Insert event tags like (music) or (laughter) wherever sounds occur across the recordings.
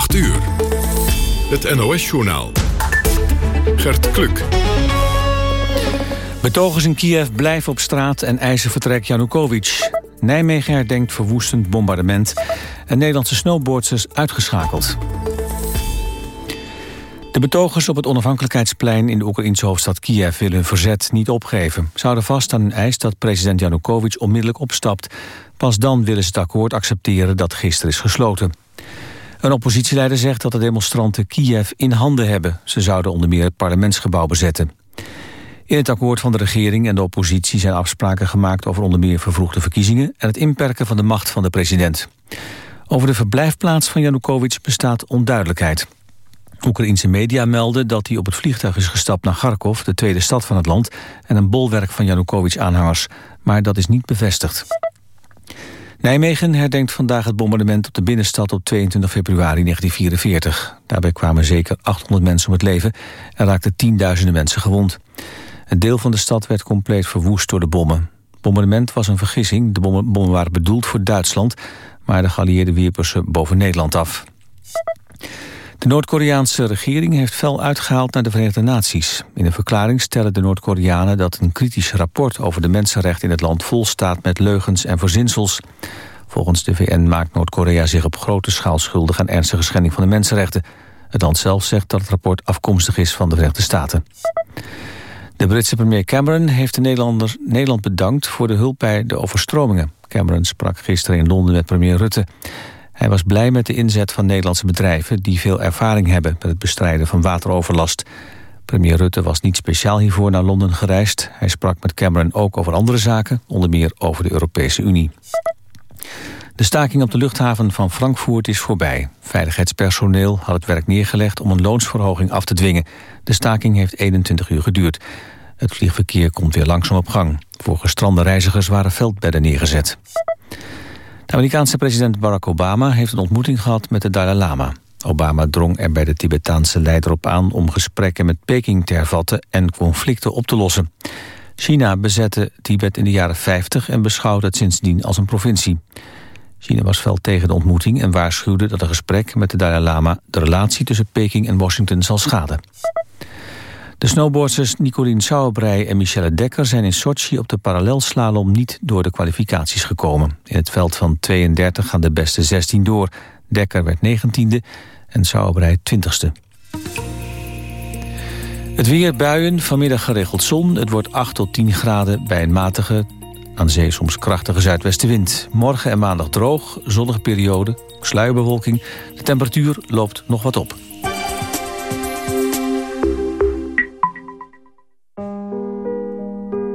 8 uur. Het NOS-journaal. Gert Kluk. Betogers in Kiev blijven op straat en eisen vertrek Janukovic. Nijmegen herdenkt verwoestend bombardement. En Nederlandse snowboarders uitgeschakeld. De betogers op het onafhankelijkheidsplein in de Oekraïnse hoofdstad Kiev willen hun verzet niet opgeven. Ze houden vast aan een eis dat president Janukovic onmiddellijk opstapt. Pas dan willen ze het akkoord accepteren dat gisteren is gesloten. Een oppositieleider zegt dat de demonstranten Kiev in handen hebben. Ze zouden onder meer het parlementsgebouw bezetten. In het akkoord van de regering en de oppositie zijn afspraken gemaakt over onder meer vervroegde verkiezingen en het inperken van de macht van de president. Over de verblijfplaats van Janukovic bestaat onduidelijkheid. Oekraïense media melden dat hij op het vliegtuig is gestapt naar Kharkov, de tweede stad van het land, en een bolwerk van Janukovic-aanhangers. Maar dat is niet bevestigd. Nijmegen herdenkt vandaag het bombardement op de binnenstad op 22 februari 1944. Daarbij kwamen zeker 800 mensen om het leven en raakten tienduizenden mensen gewond. Een deel van de stad werd compleet verwoest door de bommen. Het bombardement was een vergissing. De bommen, waren bedoeld voor Duitsland, maar de geallieerden wierpen ze boven Nederland af. De Noord-Koreaanse regering heeft fel uitgehaald naar de Verenigde Naties. In een verklaring stellen de Noord-Koreanen dat een kritisch rapport over de mensenrechten in het land vol staat met leugens en verzinsels. Volgens de VN maakt Noord-Korea zich op grote schaal schuldig aan ernstige schending van de mensenrechten. Het land zelf zegt dat het rapport afkomstig is van de Verenigde Staten. De Britse premier Cameron heeft de Nederlander, Nederland bedankt voor de hulp bij de overstromingen. Cameron sprak gisteren in Londen met premier Rutte. Hij was blij met de inzet van Nederlandse bedrijven... die veel ervaring hebben met het bestrijden van wateroverlast. Premier Rutte was niet speciaal hiervoor naar Londen gereisd. Hij sprak met Cameron ook over andere zaken, onder meer over de Europese Unie. De staking op de luchthaven van Frankfurt is voorbij. Veiligheidspersoneel had het werk neergelegd om een loonsverhoging af te dwingen. De staking heeft 21 uur geduurd. Het vliegverkeer komt weer langzaam op gang. Voor gestrande reizigers waren veldbedden neergezet. De Amerikaanse president Barack Obama heeft een ontmoeting gehad met de Dalai Lama. Obama drong er bij de Tibetaanse leider op aan om gesprekken met Peking te hervatten en conflicten op te lossen. China bezette Tibet in de jaren 50 en beschouwde het sindsdien als een provincie. China was fel tegen de ontmoeting en waarschuwde dat een gesprek met de Dalai Lama de relatie tussen Peking en Washington zal schaden. De snowboarders Nicolien Sauerbrei en Michelle Dekker zijn in Sochi op de parallelslalom niet door de kwalificaties gekomen. In het veld van 32 gaan de beste 16 door. Dekker werd 19e en Sauerbrei 20e. Het weer buien, vanmiddag geregeld zon. Het wordt 8 tot 10 graden bij een matige, aan zee soms krachtige zuidwestenwind. Morgen en maandag droog, zonnige periode, sluierbewolking. De temperatuur loopt nog wat op.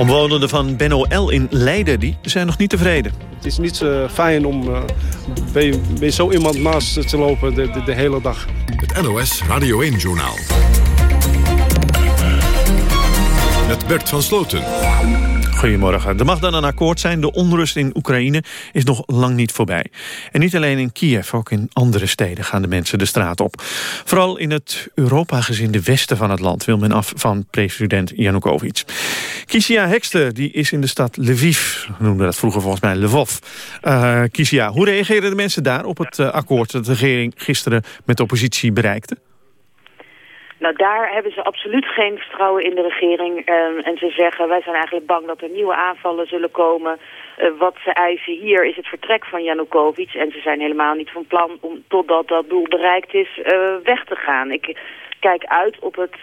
Omwonenden van Benno L in Leiden die zijn nog niet tevreden. Het is niet uh, fijn om uh, bij, bij zo iemand naast te lopen de, de, de hele dag. Het NOS Radio 1-journaal. Met Bert van Sloten. Goedemorgen. Er mag dan een akkoord zijn. De onrust in Oekraïne is nog lang niet voorbij. En niet alleen in Kiev, ook in andere steden gaan de mensen de straat op. Vooral in het Europa-gezinde westen van het land wil men af van president Janukovic. Kisia Hekste die is in de stad Lviv, we noemden dat vroeger volgens mij Lvov. Uh, Kisia, hoe reageerden de mensen daar op het uh, akkoord dat de regering gisteren met de oppositie bereikte? Nou, daar hebben ze absoluut geen vertrouwen in de regering. Um, en ze zeggen, wij zijn eigenlijk bang dat er nieuwe aanvallen zullen komen. wat ze eisen hier is het vertrek van Janukovic. En ze zijn helemaal niet van plan om totdat dat doel bereikt is weg te gaan. Ik kijk uit op het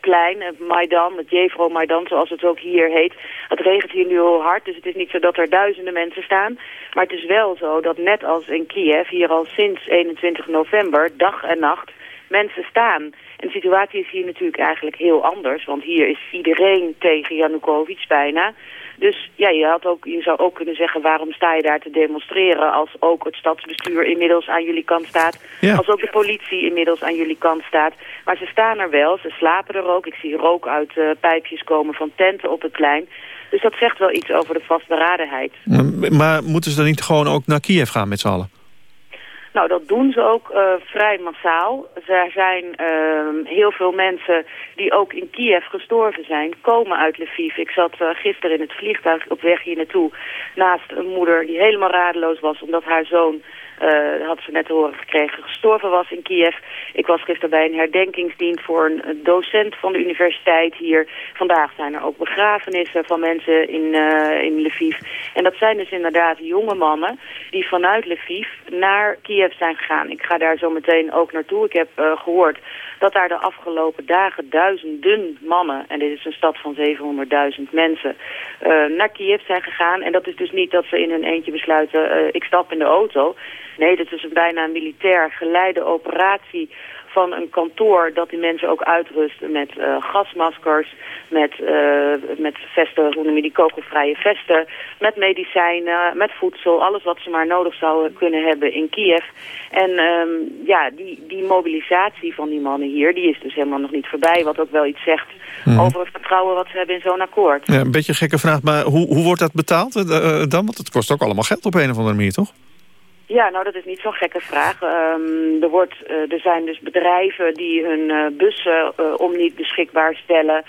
plein, het Maidan, het Jevro Maidan zoals het ook hier heet. Het regent hier nu heel hard, dus het is niet zo dat er duizenden mensen staan. Maar het is wel zo dat net als in Kiev, hier al sinds 21 november, dag en nacht, mensen staan. En de situatie is hier natuurlijk eigenlijk heel anders, want hier is iedereen tegen Janukovic bijna. Dus ja, je, had ook, je zou ook kunnen zeggen, waarom sta je daar te demonstreren... als ook het stadsbestuur inmiddels aan jullie kant staat. Als ook de politie inmiddels aan jullie kant staat. Maar ze staan er wel, ze slapen er ook. Ik zie rook uit uh, pijpjes komen van tenten op het plein. Dus dat zegt wel iets over de vastberadenheid. Maar moeten ze dan niet gewoon ook naar Kiev gaan met z'n allen? Nou, dat doen ze ook uh, vrij massaal. Er zijn uh, heel veel mensen die ook in Kiev gestorven zijn, komen uit Lviv. Ik zat uh, gisteren in het vliegtuig op weg hier naartoe naast een moeder die helemaal radeloos was omdat haar zoon uh, had ze net te horen gekregen, gestorven was in Kiev. Ik was gisteren bij een herdenkingsdienst voor een docent van de universiteit hier. Vandaag zijn er ook begrafenissen van mensen in, uh, in Lviv. En dat zijn dus inderdaad jonge mannen die vanuit Lviv naar Kiev zijn gegaan. Ik ga daar zo meteen ook naartoe. Ik heb uh, gehoord dat daar de afgelopen dagen duizenden mannen, en dit is een stad van 700.000 mensen, naar Kiev zijn gegaan. En dat is dus niet dat ze in hun eentje besluiten, ik stap in de auto. Nee, dat is een bijna militair geleide operatie van een kantoor dat die mensen ook uitrusten met uh, gasmaskers, met, uh, met vesten, hoe noem je die, kogelvrije vesten, met medicijnen, met voedsel, alles wat ze maar nodig zouden kunnen hebben in Kiev. En um, ja, die, die mobilisatie van die mannen hier, die is dus helemaal nog niet voorbij, wat ook wel iets zegt hmm. over het vertrouwen wat ze hebben in zo'n akkoord. Ja, een beetje een gekke vraag, maar hoe, hoe wordt dat betaald uh, dan? Want het kost ook allemaal geld op een of andere manier, toch? Ja, nou dat is niet zo'n gekke vraag. Um, er, wordt, uh, er zijn dus bedrijven die hun uh, bussen uh, om niet beschikbaar stellen.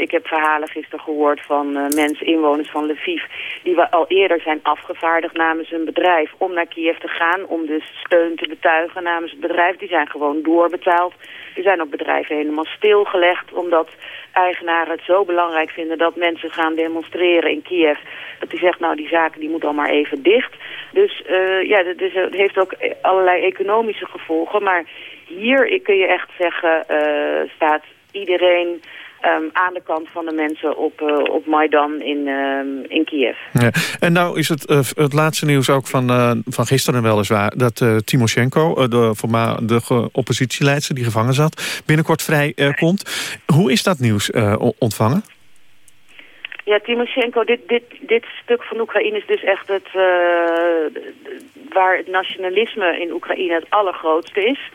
ik heb verhalen gisteren gehoord van mensen, inwoners van Lviv... die al eerder zijn afgevaardigd namens hun bedrijf om naar Kiev te gaan... om dus steun te betuigen namens het bedrijf. Die zijn gewoon doorbetaald. Er zijn ook bedrijven helemaal stilgelegd omdat eigenaren het zo belangrijk vinden dat mensen gaan demonstreren in Kiev. Dat hij zegt, nou die zaken die moeten al maar even dicht. Dus uh, ja, dus, het heeft ook allerlei economische gevolgen. Maar hier kun je echt zeggen, uh, staat iedereen Um, aan de kant van de mensen op, uh, op Maidan in, uh, in Kiev. Ja. En nou is het, uh, het laatste nieuws ook van, van gisteren weliswaar... dat Timoshenko, de, de oppositieleidster die gevangen zat... binnenkort vrij komt. Hoe is dat nieuws ontvangen? Ja, Timoshenko, dit, dit, dit stuk van Oekraïne is dus echt het, waar het nationalisme in Oekraïne het allergrootste is...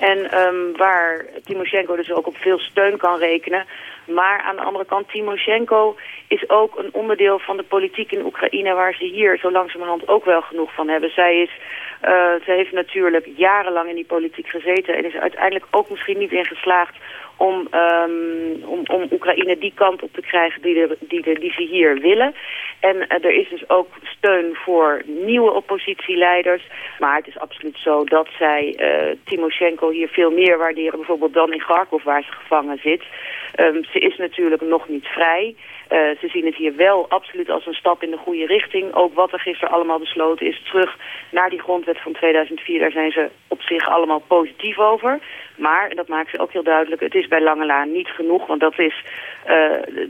En um, waar Timoshenko dus ook op veel steun kan rekenen. Maar aan de andere kant, Timoshenko is ook een onderdeel van de politiek in Oekraïne... waar ze hier zo langzamerhand ook wel genoeg van hebben. Zij, is, uh, ze heeft natuurlijk jarenlang in die politiek gezeten... en is uiteindelijk ook misschien niet in geslaagd om, um, om, om Oekraïne die kant op te krijgen die, die, die ze hier willen. En uh, er is dus ook steun voor nieuwe oppositieleiders. Maar het is absoluut zo dat zij uh, Timoshenko hier veel meer waarderen. Bijvoorbeeld dan in Kharkov waar ze gevangen zit. Um, ze is natuurlijk nog niet vrij. Uh, ze zien het hier wel absoluut als een stap in de goede richting. Ook wat er gisteren allemaal besloten is terug naar die grondwet van 2004. Daar zijn ze op zich allemaal positief over. Maar, en dat maakt ze ook heel duidelijk, het is bij lange laan niet genoeg. Want dat is uh,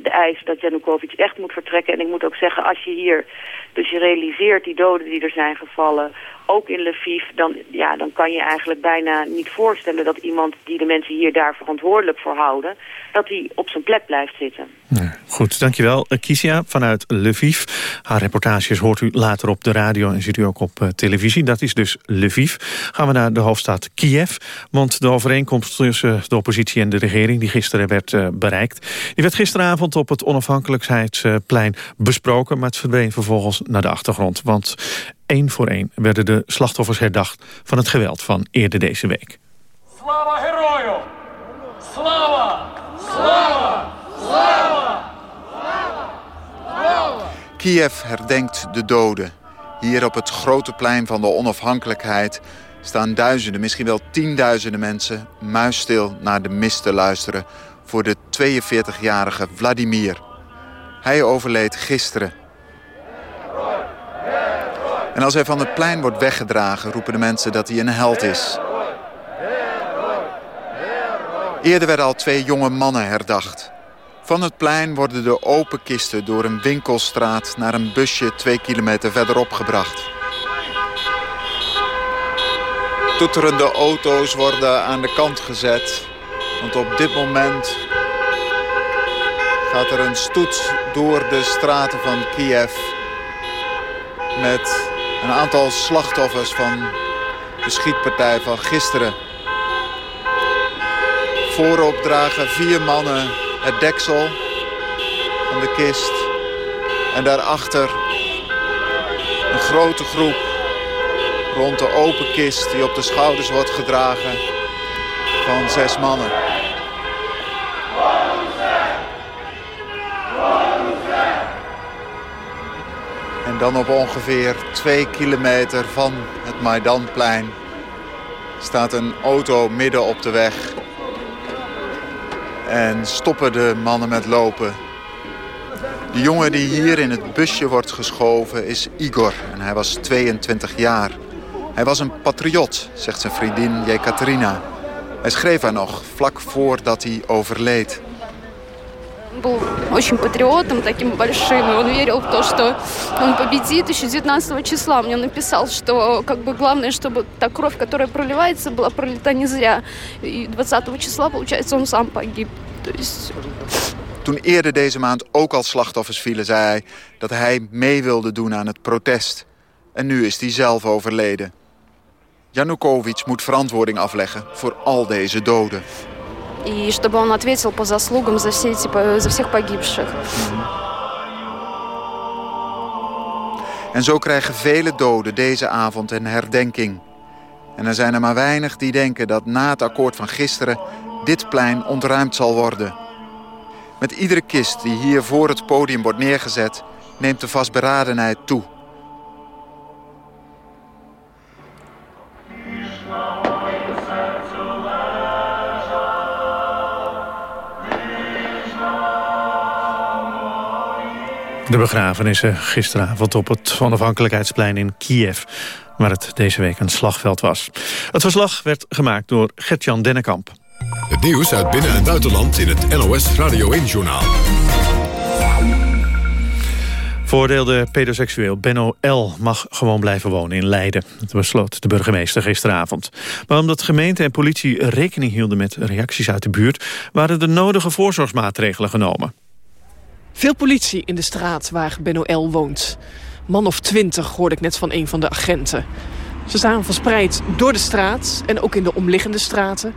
de eis dat Janukovic echt moet vertrekken. En ik moet ook zeggen, als je hier dus je realiseert die doden die er zijn gevallen ook in Lviv, dan, ja, dan kan je eigenlijk bijna niet voorstellen dat iemand die de mensen hier daar verantwoordelijk voor houden, dat die op zijn plek blijft zitten. Ja, goed, dankjewel. Eh, Kisia vanuit Lviv. Haar reportages hoort u later op de radio en ziet u ook op uh, televisie. Dat is dus Lviv. Gaan we naar de hoofdstad Kiev. Want de overeenkomst tussen de oppositie en de regering... die gisteren werd uh, bereikt... die werd gisteravond op het onafhankelijkheidsplein besproken... maar het verdween vervolgens naar de achtergrond. Want één voor één werden de slachtoffers herdacht... van het geweld van eerder deze week. Slava herою! Slava! Slava! Slava! Kiev herdenkt de doden. Hier op het grote plein van de onafhankelijkheid staan duizenden, misschien wel tienduizenden mensen muisstil naar de mis te luisteren voor de 42-jarige Vladimir. Hij overleed gisteren En als hij van het plein wordt weggedragen, roepen de mensen dat hij een held is. Eerder werden al twee jonge mannen herdacht. Van het plein worden de open kisten door een winkelstraat naar een busje twee kilometer verderop gebracht. Toeterende auto's worden aan de kant gezet. Want op dit moment gaat er een stoet door de straten van Kiev... met een aantal slachtoffers van de schietpartij van gisteren. Voorop dragen vier mannen het deksel van de kist. En daarachter een grote groep rond de open kist die op de schouders wordt gedragen van zes mannen. En dan op ongeveer twee kilometer van het Maidanplein staat een auto midden op de weg. En stoppen de mannen met lopen. De jongen die hier in het busje wordt geschoven is Igor. En hij was 22 jaar. Hij was een patriot, zegt zijn vriendin Jekaterina. Hij schreef haar nog, vlak voordat hij overleed. был очень патриотом, таким большим. И он верил в то, что он победит. Еще 19 числа мне написал, что как бы главное, чтобы та кровь, которая проливается, была пролита не зря. И 20 числа, получается, он сам погиб. То есть... Toen eerder deze maand ook al slachtoffers vielen, zei hij dat hij mee wilde doen aan het protest. En nu is hij zelf overleden. Janukovic moet verantwoording afleggen voor al deze doden. И чтобы он ответил по заслугам за, все эти, за всех погибших. En zo krijgen vele doden deze avond een herdenking. En er zijn er maar weinig die denken dat na het akkoord van gisteren... dit plein ontruimd zal worden. Met iedere kist die hier voor het podium wordt neergezet... neemt de vastberadenheid toe. De begrafenissen gisteravond op het onafhankelijkheidsplein in Kiev... waar het deze week een slagveld was. Het verslag werd gemaakt door Gert-Jan Dennekamp. Het nieuws uit binnen- en buitenland in het NOS Radio 1-journaal. Veroordeelde pedoseksueel Benno L. mag gewoon blijven wonen in Leiden. Dat besloot de burgemeester gisteravond. Maar omdat gemeente en politie rekening hielden met reacties uit de buurt... waren de nodige voorzorgsmaatregelen genomen. Veel politie in de straat waar Benno L. woont. Man of twintig hoorde ik net van een van de agenten. Ze staan verspreid door de straat en ook in de omliggende straten.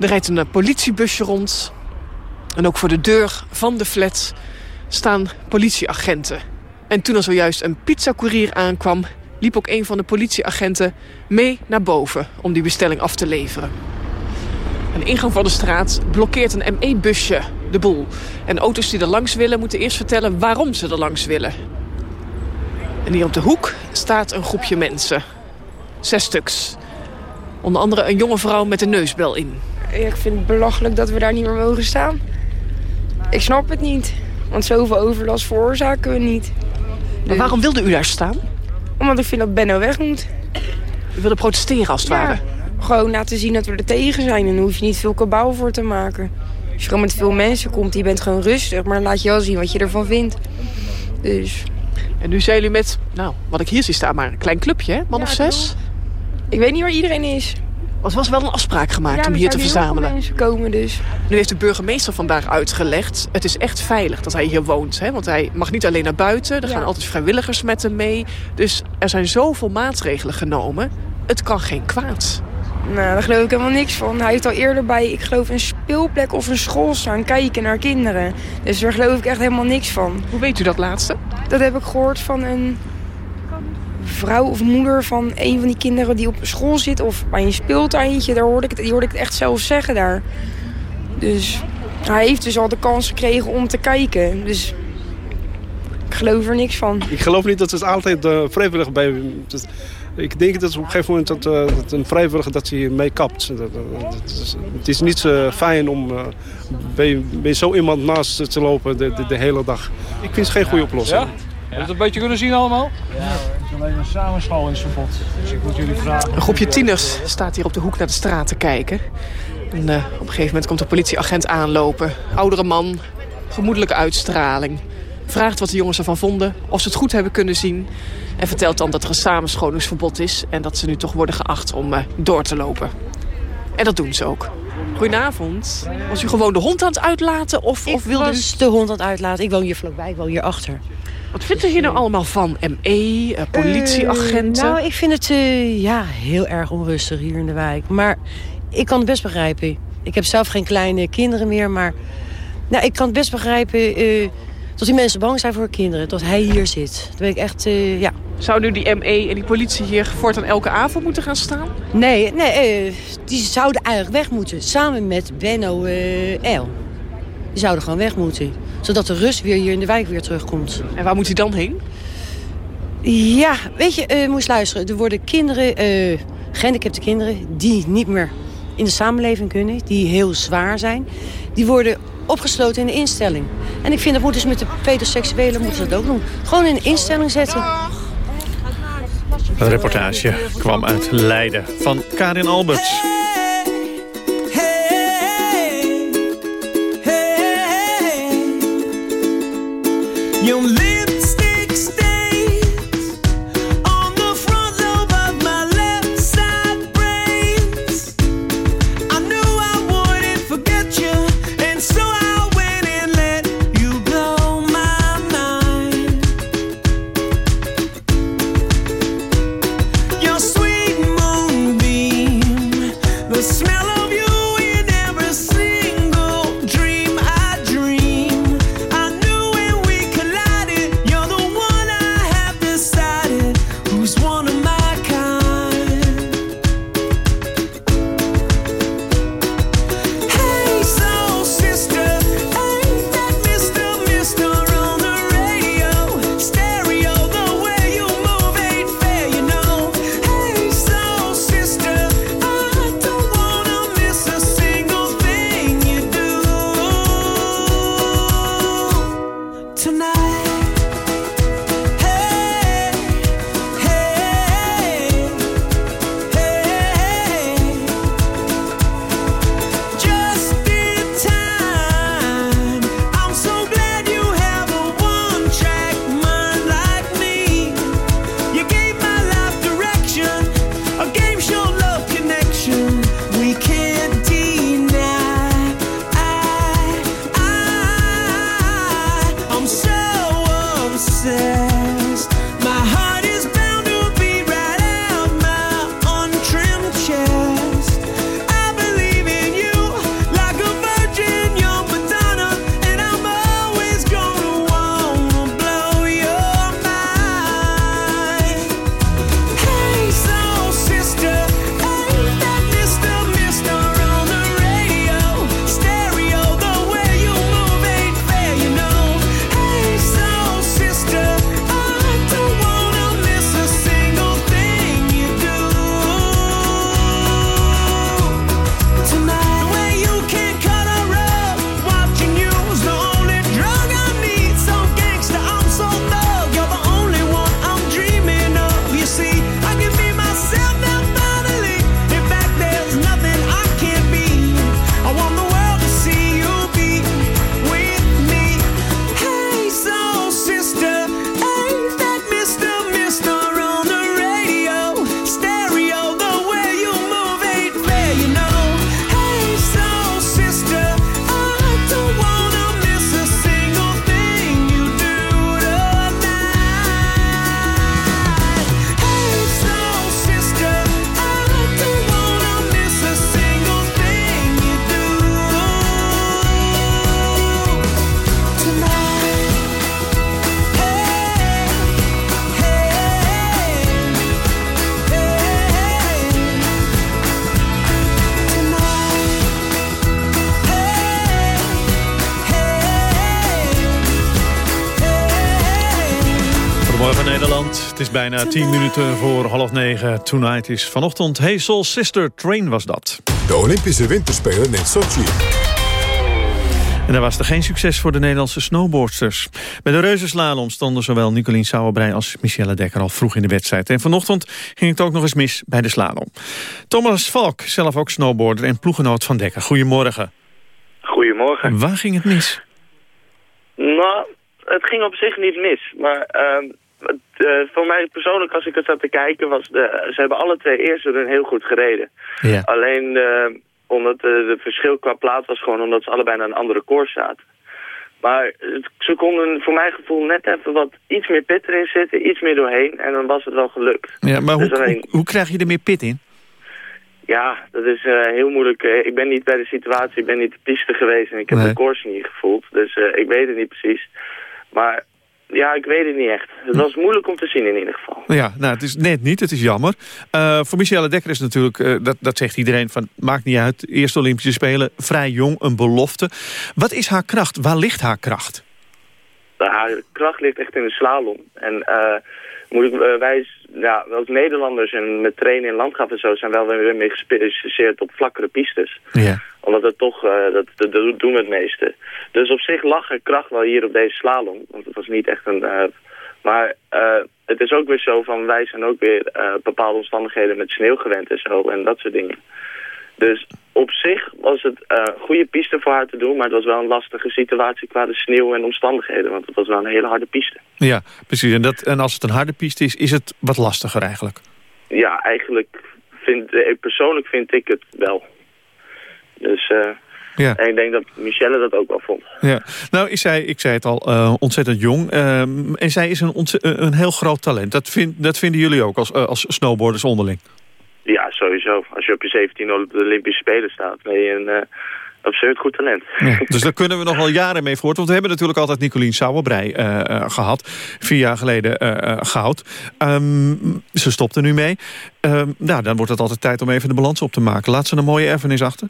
Er rijdt een politiebusje rond. En ook voor de deur van de flat staan politieagenten. En toen er zojuist een pizzacourier aankwam... liep ook een van de politieagenten mee naar boven om die bestelling af te leveren. Een ingang van de straat blokkeert een ME-busje de boel. En auto's die er langs willen moeten eerst vertellen waarom ze er langs willen. En hier op de hoek staat een groepje mensen. Zes stuks. Onder andere een jonge vrouw met een neusbel in. Ik vind het belachelijk dat we daar niet meer mogen staan. Ik snap het niet. Want zoveel overlast veroorzaken we niet. Maar waarom wilde u daar staan? Omdat ik vind dat Benno weg moet. U wilde protesteren als het Ja, ware? Gewoon laten zien dat we er tegen zijn. En daar hoef je niet veel kabaal voor te maken. Als je gewoon met veel mensen komt, je bent gewoon rustig. Maar dan laat je wel zien wat je ervan vindt. Dus En nu zijn jullie met, nou, wat ik hier zie staan, maar een klein clubje, hè? Man of zes? ik weet niet waar iedereen is. Er was wel een afspraak gemaakt Ja, om er hier te verzamelen. mensen komen dus. Nu heeft de burgemeester vandaag uitgelegd... het is echt veilig dat hij hier woont. Hè? Want hij mag niet alleen naar buiten. Er Ja. gaan altijd vrijwilligers met hem mee. Dus er zijn zoveel maatregelen genomen. Het kan geen kwaad. Nou, daar geloof ik helemaal niks van. Hij heeft al eerder bij, ik geloof, een speelplek of een school staan kijken naar kinderen. Dus daar geloof ik echt helemaal niks van. Hoe weet u dat laatste? Dat heb ik gehoord van een vrouw of moeder van een van die kinderen die op school zit... of bij een speeltuintje, daar hoorde ik het, die hoorde ik het echt zelf zeggen daar. Dus hij heeft dus al de kans gekregen om te kijken. Dus ik geloof er niks van. Ik geloof niet dat het altijd uh, vrijwillig bij... ik denk dat op een gegeven moment dat, uh, dat een vrijwilliger dat hij mee kapt. Dat, dat is, het is niet uh, fijn om uh, bij, bij zo iemand naast te lopen de, de, de, hele dag. Ik vind het geen goede oplossing. Ja? Heb je het een beetje kunnen zien allemaal? Ja. alleen een samenscholingsverbod. Dus ik moet jullie vragen... Een groepje tieners staat hier op de hoek naar de straat te kijken. En uh, op een gegeven moment komt de politieagent aanlopen. Oudere man, gemoedelijke uitstraling. Vraagt wat de jongens ervan vonden, of ze het goed hebben kunnen zien. En vertelt dan dat er een samenscholingsverbod is... en dat ze nu toch worden geacht om uh, door te lopen. En dat doen ze ook. Goedenavond. Was u gewoon de hond aan het uitlaten? Of, ik of wilde was de hond aan het uitlaten. Ik woon hier vlakbij, ik woon hier achter. Wat vindt u hier nou allemaal van? ME, uh, politieagenten? Uh, nou, ik vind het uh, ja, heel erg onrustig hier in de wijk. Maar ik kan het best begrijpen. Ik heb zelf geen kleine kinderen meer, maar... Nou, ik kan het best begrijpen uh, dat die mensen bang zijn voor kinderen. Dat hij hier zit. Dat ben ik echt, uh, ja... Zou nu die ME en die politie hier voortaan elke avond moeten gaan staan? Nee, nee uh, die zouden eigenlijk weg moeten. Samen met Benno uh, L. Die zouden gewoon weg moeten. Zodat de rust weer hier in de wijk weer terugkomt. En waar moet hij dan heen? Ja, weet je, uh, moest luisteren. Er worden kinderen, gehandicapte kinderen... die niet meer in de samenleving kunnen. Die heel zwaar zijn. Die worden opgesloten in de instelling. En ik vind dat moeten ze met de pedoseksuelen moeten ze dat ook doen. Gewoon in de instelling zetten. Een reportage kwam uit Leiden van Karin Alberts. Het is bijna 10 minuten voor half negen. Tonight is vanochtend Hey Soul Sister Train was dat. De Olympische Winterspelen in Sochi. En daar was er geen succes voor de Nederlandse snowboardsters. Bij de reuzenslalom stonden zowel Nicolien Sauerbrei als Michelle Dekker al vroeg in de wedstrijd. En vanochtend ging het ook nog eens mis bij de slalom. Thomas Valk, zelf ook snowboarder en ploegenoot van Dekker. Goedemorgen. Goedemorgen. Waar ging het mis? Nou, het ging op zich niet mis. Maar uh, uh, voor mij persoonlijk, als ik het zat te kijken, was de, ze hebben alle twee eerst een heel goed gereden. Ja. Alleen uh, omdat het verschil qua plaats was gewoon omdat ze allebei naar een andere koers zaten. Maar ze konden voor mijn gevoel net even wat iets meer pit erin zitten, iets meer doorheen en dan was het wel gelukt. Ja, maar Dus hoe, alleen- hoe, hoe krijg je er meer pit in? Ja, dat is eh, heel moeilijk. Eh, ik ben niet bij de situatie, ik ben niet de piste geweest en ik heb Nee. de koers niet gevoeld. Dus eh, ik weet het niet precies. Maar ja, ik weet het niet echt. Het was moeilijk om te zien in ieder geval. Ja, nou, het is net niet, het is jammer. Eh, voor Michelle Dekker is natuurlijk, eh, dat, dat zegt iedereen, van maakt niet uit. Eerste Olympische Spelen, vrij jong, een belofte. Wat is haar kracht? Waar ligt haar kracht? Haar kracht ligt echt in de slalom. En eh, moet ik, eh, wij ja, als Nederlanders en met trainen in landschap en zo zijn wel weer meer gespecialiseerd op vlakkere pistes. Ja. Omdat het toch, eh, dat, dat doen we het meeste. Dus op zich lag er kracht wel hier op deze slalom. Want het was niet echt een... eh, maar eh, het is ook weer zo van, wij zijn ook weer eh, bepaalde omstandigheden met sneeuw gewend en zo. En dat soort dingen. Dus op zich was het eh, een goede piste voor haar te doen. Maar het was wel een lastige situatie qua de sneeuw en omstandigheden. Want het was wel een hele harde piste. Ja, precies. En, dat, en als het een harde piste is, is het wat lastiger eigenlijk. Ja, eigenlijk vind eh, persoonlijk vind ik het wel. Dus eh, Ja. en ik denk dat Michelle dat ook wel vond. Ja. Nou, is zij, ik zei het al, eh, ontzettend jong. Ehm, en zij is een, eh, een heel groot talent. Dat, vind, dat vinden jullie ook als, eh, als snowboarders onderling. Ja, sowieso. Als je op je 17 op de Olympische Spelen staat, ben je een eh, absurd goed talent. Ja, (laughs) dus daar kunnen we nog wel jaren mee voort. Want we hebben natuurlijk altijd Nicolien Sauerbrei eh, eh, gehad. Vier jaar geleden eh, goud. Ehm, ze stopt er nu mee. Ehm, nou, dan wordt het altijd tijd om even de balans op te maken. Laat ze een mooie erfenis achter.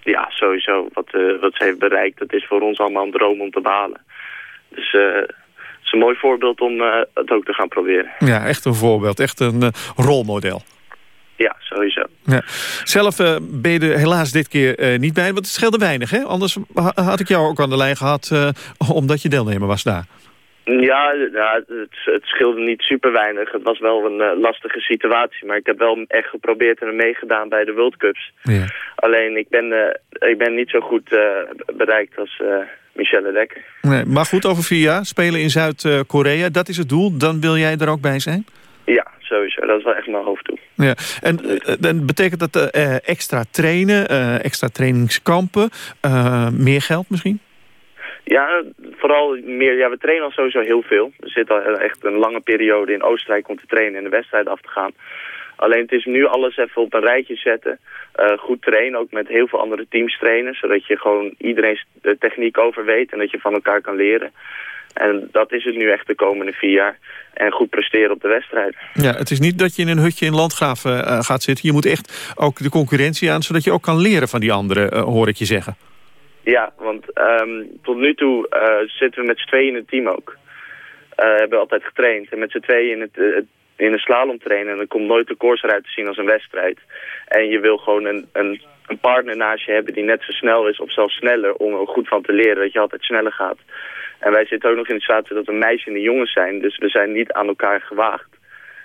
Ja, sowieso. Wat, wat ze heeft bereikt, dat is voor ons allemaal een droom om te behalen. Dus het is een mooi voorbeeld om het ook te gaan proberen. Ja, echt een voorbeeld. Echt een rolmodel. Ja, sowieso. Ja. Zelf eh, ben je er helaas dit keer eh, niet bij, want het scheelde weinig. Hè? Anders ha- had ik jou ook aan de lijn gehad, eh, (laughs) omdat je deelnemer was daar. Ja, ja het, het scheelde niet super weinig. Het was wel een lastige situatie. Maar ik heb wel echt geprobeerd en meegedaan bij de World Cups. Ja. Alleen ik ben, ik ben niet zo goed bereikt als Michelle Dekker. Nee, maar goed, over vier jaar spelen in Zuid-Korea. Dat is het doel. Dan wil jij er ook bij zijn? Sowieso. Dat is wel echt mijn hoofddoel. Ja. En, eh, dan betekent dat eh, extra trainen, eh, extra trainingskampen, eh, meer geld misschien? Ja, vooral meer. Ja, we trainen al sowieso heel veel. We zitten al echt een lange periode in Oostenrijk om te trainen en de wedstrijd af te gaan. Alleen het is nu alles even op een rijtje zetten. Eh, goed trainen, ook met heel veel andere teams trainen. Zodat je gewoon iedereen de techniek over weet en dat je van elkaar kan leren. En dat is het nu echt de komende vier jaar. En goed presteren op de wedstrijd. Ja, het is niet dat je in een hutje in Landgraven eh, gaat zitten. Je moet echt ook de concurrentie aan, zodat je ook kan leren van die anderen, eh, hoor ik je zeggen. Ja, want ehm, tot nu toe zitten we met z'n tweeën in het team ook. Hebben we altijd getraind. En met z'n tweeën in, het, het- in een slalom trainen. En dan komt nooit de koers eruit te zien als een wedstrijd. En je wil gewoon een, een, een partner naast je hebben die net zo snel is of zelfs sneller. Om er goed van te leren dat je altijd sneller gaat. En wij zitten ook nog in de situatie dat we meisjes en jongens zijn. Dus we zijn niet aan elkaar gewaagd.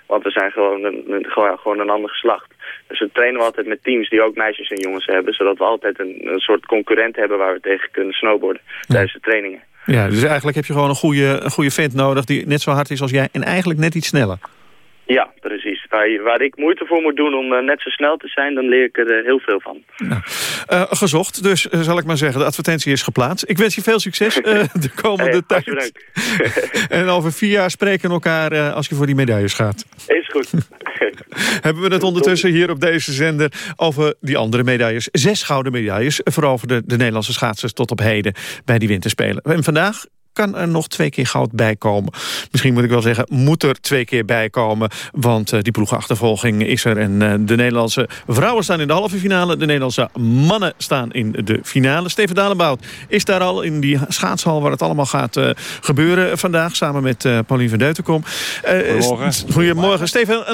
Want we zijn gewoon een, gewoon, gewoon een ander geslacht. Dus we trainen we altijd met teams die ook meisjes en jongens hebben. Zodat we altijd een, een soort concurrent hebben waar we tegen kunnen snowboarden. Tijdens de trainingen. Ja, dus eigenlijk heb je gewoon een goede, een goede vent nodig die net zo hard is als jij en eigenlijk net iets sneller. Ja, precies. Waar, waar ik moeite voor moet doen om eh, net zo snel te zijn, dan leer ik er eh, heel veel van. Eh, gezocht, dus zal ik maar zeggen, de advertentie is geplaatst. Ik wens je veel succes (laughs) de komende Hey, tijd. (laughs) en over vier jaar spreken we elkaar als je voor die medailles gaat. Is goed. (laughs) Hebben we het ondertussen hier op deze zender over die andere medailles. Zes gouden medailles, vooral voor de, de Nederlandse schaatsers tot op heden bij die winterspelen. En vandaag kan er nog twee keer goud bij komen. Misschien moet ik wel zeggen, moet er twee keer bij komen. Want uh, die ploegenachtervolging is er. En uh, de Nederlandse vrouwen staan in de halve finale. De Nederlandse mannen staan in de finale. Steven Dalenbout is daar al in die schaatshal... waar het allemaal gaat uh, gebeuren vandaag. Samen met Paulien van Deutenkom. Goedemorgen. Goedemorgen. Steven,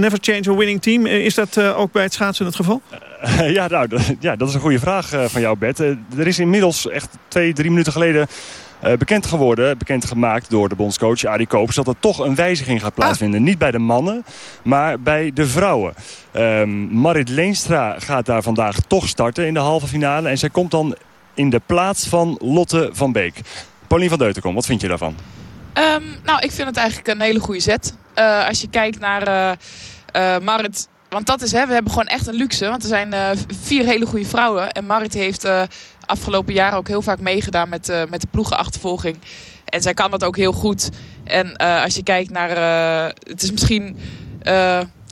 never change a winning team. is dat ook bij het schaatsen het geval? (laughs) ja, nou, ja, dat is een goede vraag van jou, Bert. er is inmiddels echt twee, drie minuten geleden bekend geworden, bekend gemaakt door de bondscoach Arie Koopers... dat er toch een wijziging gaat plaatsvinden. Niet bij de mannen, maar bij de vrouwen. Um, Marit Leenstra gaat daar vandaag toch starten in de halve finale. En zij komt dan in de plaats van Lotte van Beek. Paulien van Deutenkom, wat vind je daarvan? Um, nou, ik vind het eigenlijk een hele goede zet. Uh, als je kijkt naar uh, Marit want dat is, hè, we hebben gewoon echt een luxe. Want er zijn uh, vier hele goede vrouwen. En Marit heeft uh, afgelopen jaren ook heel vaak meegedaan met, uh, met de ploegenachtervolging. En zij kan dat ook heel goed. En als je kijkt naar... het is misschien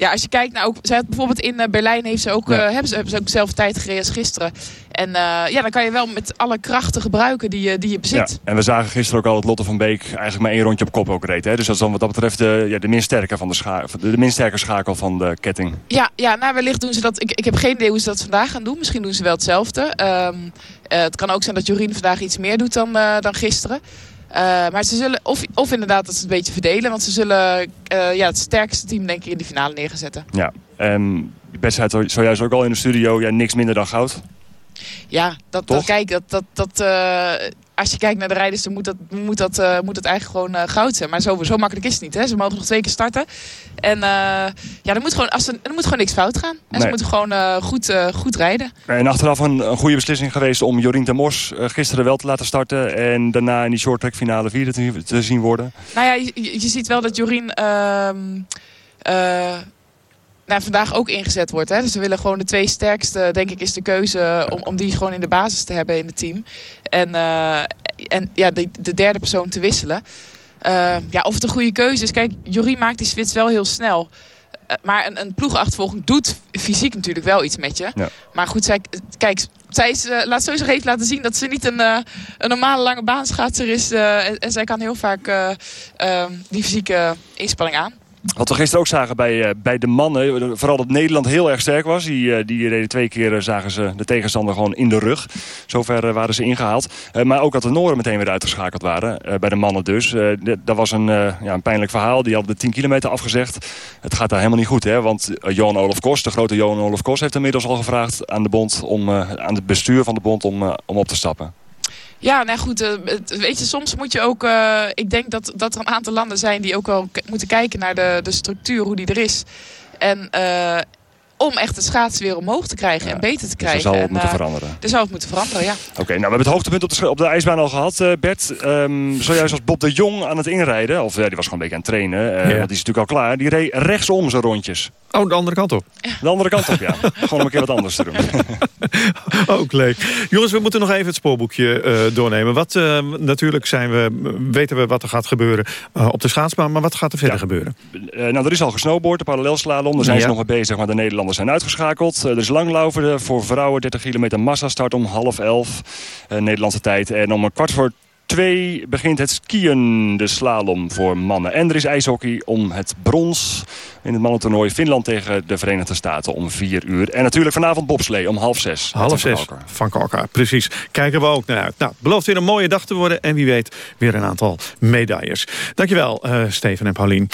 ja, als je kijkt naar ook, zij had bijvoorbeeld in uh, Berlijn heeft ze ook, ja. uh, hebben, ze, hebben ze ook zelf tijd gereden als gisteren. En uh, ja, dan kan je wel met alle krachten gebruiken die je, die je bezit. Ja, en we zagen gisteren ook al dat Lotte van Beek eigenlijk maar één rondje op kop ook reed. Hè? Dus dat is dan wat dat betreft de, ja, de, minst sterke van de, scha de minst sterke schakel van de ketting. Ja, ja nou wellicht doen ze dat. Ik, ik heb geen idee hoe ze dat vandaag gaan doen. Misschien doen ze wel hetzelfde. Um, het kan ook zijn dat Jorien vandaag iets meer doet dan, dan gisteren. Uh, maar ze zullen, of, of inderdaad dat ze het een beetje verdelen. Want ze zullen uh, ja, het sterkste team denk ik in de finale neerzetten. Ja, en Bert zei zojuist ook al in de studio, ja, niks minder dan goud. Ja, dat, dat kijk, dat, dat, dat, uh, als je kijkt naar de rijders, dan moet dat, moet dat, uh, moet dat eigenlijk gewoon uh, goud zijn. Maar zo, zo makkelijk is het niet. Hè? Ze mogen nog twee keer starten. En ja, er moet, gewoon, als er, er moet gewoon niks fout gaan. En nee. ze moeten gewoon goed, goed rijden. En achteraf een, een, goede beslissing geweest om Jorien de Mos gisteren wel te laten starten. En daarna in die short track finale vierde te, te zien worden. Nou ja, je, je ziet wel dat Jorien... Uh, nou, vandaag ook ingezet wordt. Hè? Dus we willen gewoon de twee sterkste, denk ik, is de keuze om, om die gewoon in de basis te hebben in het team. En, uh, en ja, de, de, derde persoon te wisselen. Uh, ja, of het een goede keuze is. Kijk, Jorien maakt die switch wel heel snel. Uh, maar een, een ploegachtervolging doet fysiek natuurlijk wel iets met je. Ja. Maar goed, zij, kijk, zij is, laat sowieso even laten zien dat ze niet een, een normale lange baanschaatser is. En, en, zij kan heel vaak die fysieke inspanning aan. Wat we gisteren ook zagen bij, uh, bij de mannen. Vooral dat Nederland heel erg sterk was. Die, uh, die reden twee keer uh, zagen ze de tegenstander gewoon in de rug. Zover waren ze ingehaald. maar ook dat de Noren meteen weer uitgeschakeld waren. bij de mannen dus. dat was een, ja, een pijnlijk verhaal. Die hadden de 10 kilometer afgezegd. Het gaat daar helemaal niet goed. Hè? Want Johan Olof Kos, de grote Johan Olof Kos... heeft inmiddels al gevraagd aan, de bond om, aan het bestuur van de bond om, om op te stappen. Ja, nou goed, uh, weet je, soms moet je ook... Uh, ik denk dat, dat er een aantal landen zijn die ook wel moeten kijken naar de, de structuur, hoe die er is. En uh, om echt de schaats weer omhoog te krijgen ja, en beter te krijgen. Dus er zal het moeten veranderen. Er zal het moeten veranderen, ja. Oké, okay, nou we hebben het hoogtepunt op de, op de ijsbaan al gehad, Bert. Um, zojuist was Bob de Jong aan het inrijden. Of ja, die was gewoon een beetje aan het trainen. Ja. Want die is natuurlijk al klaar. Die reed rechtsom zijn rondjes. Oh, de andere kant op. De andere kant op, ja. (laughs) Gewoon om een keer wat anders te doen. (laughs) Ook leuk. Jongens, we moeten nog even het spoorboekje uh, doornemen. Wat, uh, natuurlijk zijn we, weten we wat er gaat gebeuren uh, op de schaatsbaan. Maar wat gaat er verder ja. gebeuren? nou, er is al gesnowboard, de parallelslalom. Daar zijn ja. ze nog mee bezig, maar de Nederlanders zijn uitgeschakeld. er is langlaufen voor vrouwen, 30 kilometer massa start om half elf. Nederlandse tijd. En om een kwart voor 2 begint het skiën, de slalom voor mannen. En er is ijshockey om het brons in het mannentoernooi. Finland tegen de Verenigde Staten om 4 uur. En natuurlijk vanavond bobslee om half 6. Half 6 van Kalkar, precies. Kijken we ook naar uit. Nou, belooft weer een mooie dag te worden. En wie weet weer een aantal medailles. Dankjewel, uh, Steven en Paulien.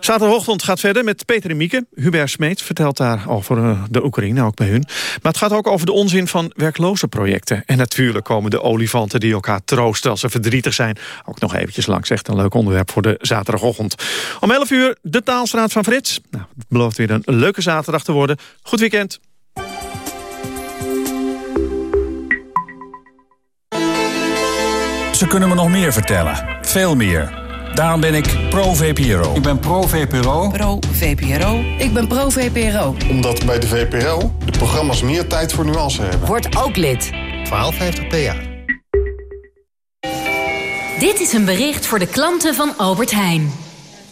Zaterdagochtend gaat verder met Peter en Mieke. Hubert Smeet vertelt daar over uh, de Oekraïne, ook bij hun. Maar het gaat ook over de onzin van werkloze projecten. En natuurlijk komen de olifanten die elkaar troosten als ze verdrietig zijn. Ook nog eventjes langs. Echt een leuk onderwerp voor de zaterdagochtend. Om 11 uur de taalstraat van Frits. Nou, het belooft weer een leuke zaterdag te worden. Goed weekend. Ze kunnen me nog meer vertellen. Veel meer. Daarom ben ik pro-VPRO. Ik ben pro-VPRO. Pro-VPRO. Ik ben pro-VPRO. Omdat bij de VPRO de programma's meer tijd voor nuance hebben. Word ook lid. 1250 PA. Dit is een bericht voor de klanten van Albert Heijn.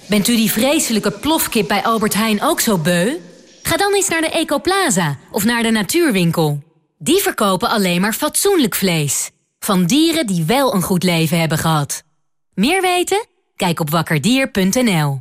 Bent u die vreselijke plofkip bij Albert Heijn ook zo beu? Ga dan eens naar de Ecoplaza of naar de Natuurwinkel. Die verkopen alleen maar fatsoenlijk vlees. Van dieren die wel een goed leven hebben gehad. Meer weten? Kijk op wakkerdier.nl.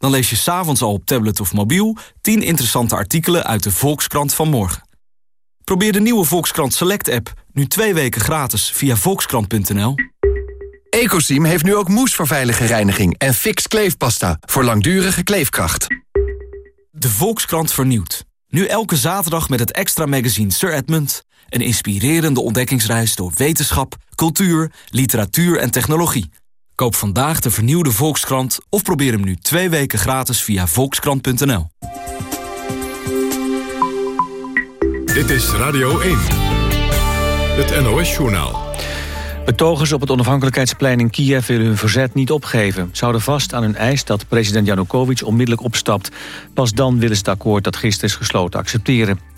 Dan lees je s'avonds al op tablet of mobiel 10 interessante artikelen uit de Volkskrant van morgen. Probeer de nieuwe Volkskrant Select app nu twee weken gratis via volkskrant.nl. Ecosim heeft nu ook moes voor veilige reiniging en fix kleefpasta voor langdurige kleefkracht. De Volkskrant vernieuwt. Nu elke zaterdag met het extra magazine Sir Edmund. Een inspirerende ontdekkingsreis door wetenschap, cultuur, literatuur en technologie. Koop vandaag de vernieuwde Volkskrant of probeer hem nu twee weken gratis via volkskrant.nl. Dit is Radio 1. Het NOS-journaal. Betogers op het onafhankelijkheidsplein in Kiev willen hun verzet niet opgeven. Ze houden vast aan hun eis dat president Janukovic onmiddellijk opstapt. Pas dan willen ze het akkoord dat gisteren is gesloten accepteren.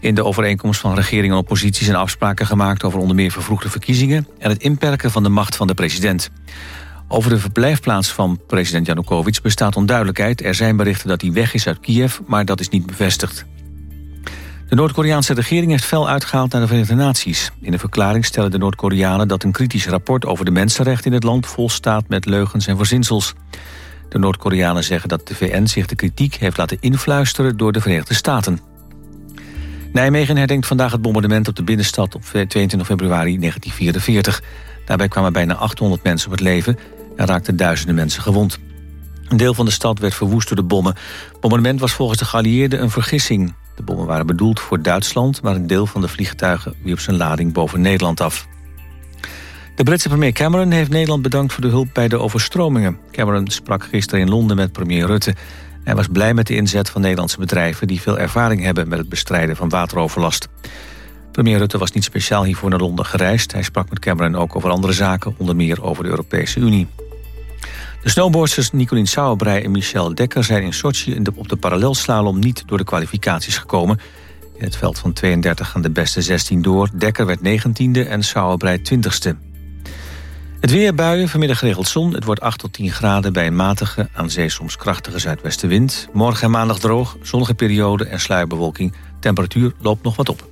In de overeenkomst van regering en oppositie zijn afspraken gemaakt... over onder meer vervroegde verkiezingen... en het inperken van de macht van de president. Over de verblijfplaats van president Janukovic bestaat onduidelijkheid. Er zijn berichten dat hij weg is uit Kiev, maar dat is niet bevestigd. De Noord-Koreaanse regering heeft fel uitgehaald naar de Verenigde Naties. In een verklaring stellen de Noord-Koreanen dat een kritisch rapport... over de mensenrechten in het land vol staat met leugens en verzinsels. De Noord-Koreanen zeggen dat de VN zich de kritiek heeft laten influisteren... door de Verenigde Staten. Nijmegen herdenkt vandaag het bombardement op de binnenstad op 22 februari 1944. Daarbij kwamen bijna 800 mensen op het leven en raakten duizenden mensen gewond. Een deel van de stad werd verwoest door de bommen. Het bombardement was volgens de geallieerden een vergissing. De bommen waren bedoeld voor Duitsland... maar een deel van de vliegtuigen wierp zijn lading boven Nederland af. De Britse premier Cameron heeft Nederland bedankt voor de hulp bij de overstromingen. Cameron sprak gisteren in Londen met premier Rutte... Hij was blij met de inzet van Nederlandse bedrijven... die veel ervaring hebben met het bestrijden van wateroverlast. Premier Rutte was niet speciaal hiervoor naar Londen gereisd. Hij sprak met Cameron ook over andere zaken, onder meer over de Europese Unie. De snowboardsters Nicolien Sauerbrei en Michel Dekker zijn in Sochi op de parallelslalom niet door de kwalificaties gekomen. In het veld van 32 gaan de beste 16 door. Dekker werd 19e en Sauerbrei 20e. Het weer buien, vanmiddag geregeld zon. Het wordt 8 tot 10 graden bij een matige, aan zee soms krachtige zuidwestenwind. Morgen en maandag droog, zonnige periode en sluierbewolking. Temperatuur loopt nog wat op.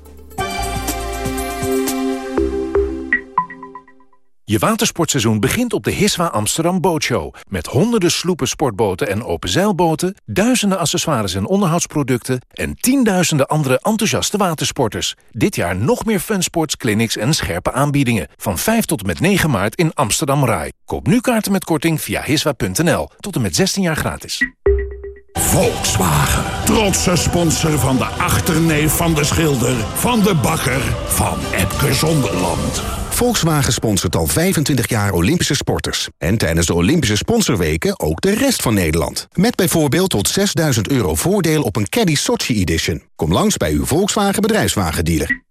Je watersportseizoen begint op de Hiswa Amsterdam Bootshow. Met honderden sloepen, sportboten en openzeilboten... duizenden accessoires en onderhoudsproducten... en tienduizenden andere enthousiaste watersporters. Dit jaar nog meer funsports, clinics en scherpe aanbiedingen. Van 5 tot en met 9 maart in Amsterdam Rai. Koop nu kaarten met korting via hiswa.nl. Tot en met 16 jaar gratis. Volkswagen. Trotse sponsor van de achterneef van de schilder... van de bakker van Epke Zonderland. Volkswagen sponsort al 25 jaar Olympische sporters. En tijdens de Olympische sponsorweken ook de rest van Nederland. Met bijvoorbeeld tot 6000 euro voordeel op een Caddy Sochi Edition. Kom langs bij uw Volkswagen bedrijfswagendealer.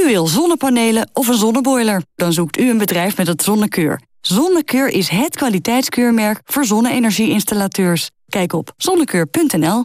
U wil zonnepanelen of een zonneboiler? Dan zoekt u een bedrijf met het Zonnekeur. Zonnekeur is het kwaliteitskeurmerk voor zonne-energie-installateurs. Kijk op zonnekeur.nl.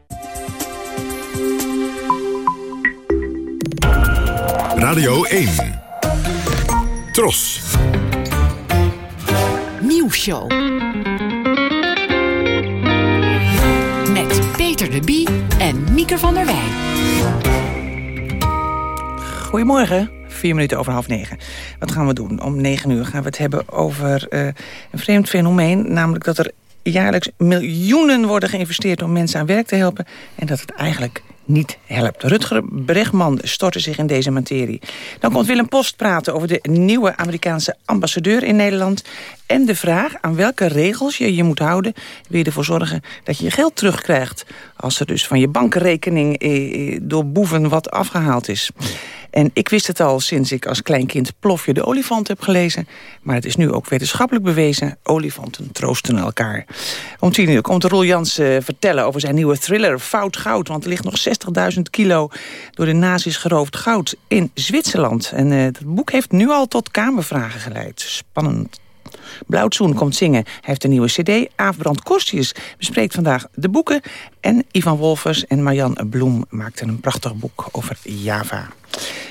Radio 1. Tros. Nieuwsshow. Met Peter de Bie en Mieke van der Wij. Goedemorgen. Vier minuten over half negen. Wat gaan we doen? Om negen uur gaan we het hebben over uh, een vreemd fenomeen. Namelijk dat er jaarlijks miljoenen worden geïnvesteerd om mensen aan werk te helpen. En dat het eigenlijk niet helpt. Rutger Bregman stortte zich in deze materie. Dan komt Willem Post praten over de nieuwe Amerikaanse ambassadeur in Nederland. En de vraag aan welke regels je je moet houden... wil je ervoor zorgen dat je je geld terugkrijgt. Als er dus van je bankrekening eh, door boeven wat afgehaald is. En ik wist het al sinds ik als kleinkind Plofje de olifant heb gelezen. Maar het is nu ook wetenschappelijk bewezen. Olifanten troosten elkaar. Om tien uur komt Roel Jans uh, vertellen over zijn nieuwe thriller Fout Goud. Want er ligt nog 60.000 kilo door de nazi's geroofd goud in Zwitserland. En het boek heeft nu al tot kamervragen geleid. Spannend. Blauwtsoen komt zingen. Hij heeft een nieuwe cd. Aafbrand Kostjes bespreekt vandaag de boeken. En Ivan Wolfers en Marjan Bloem maakten een prachtig boek over Java.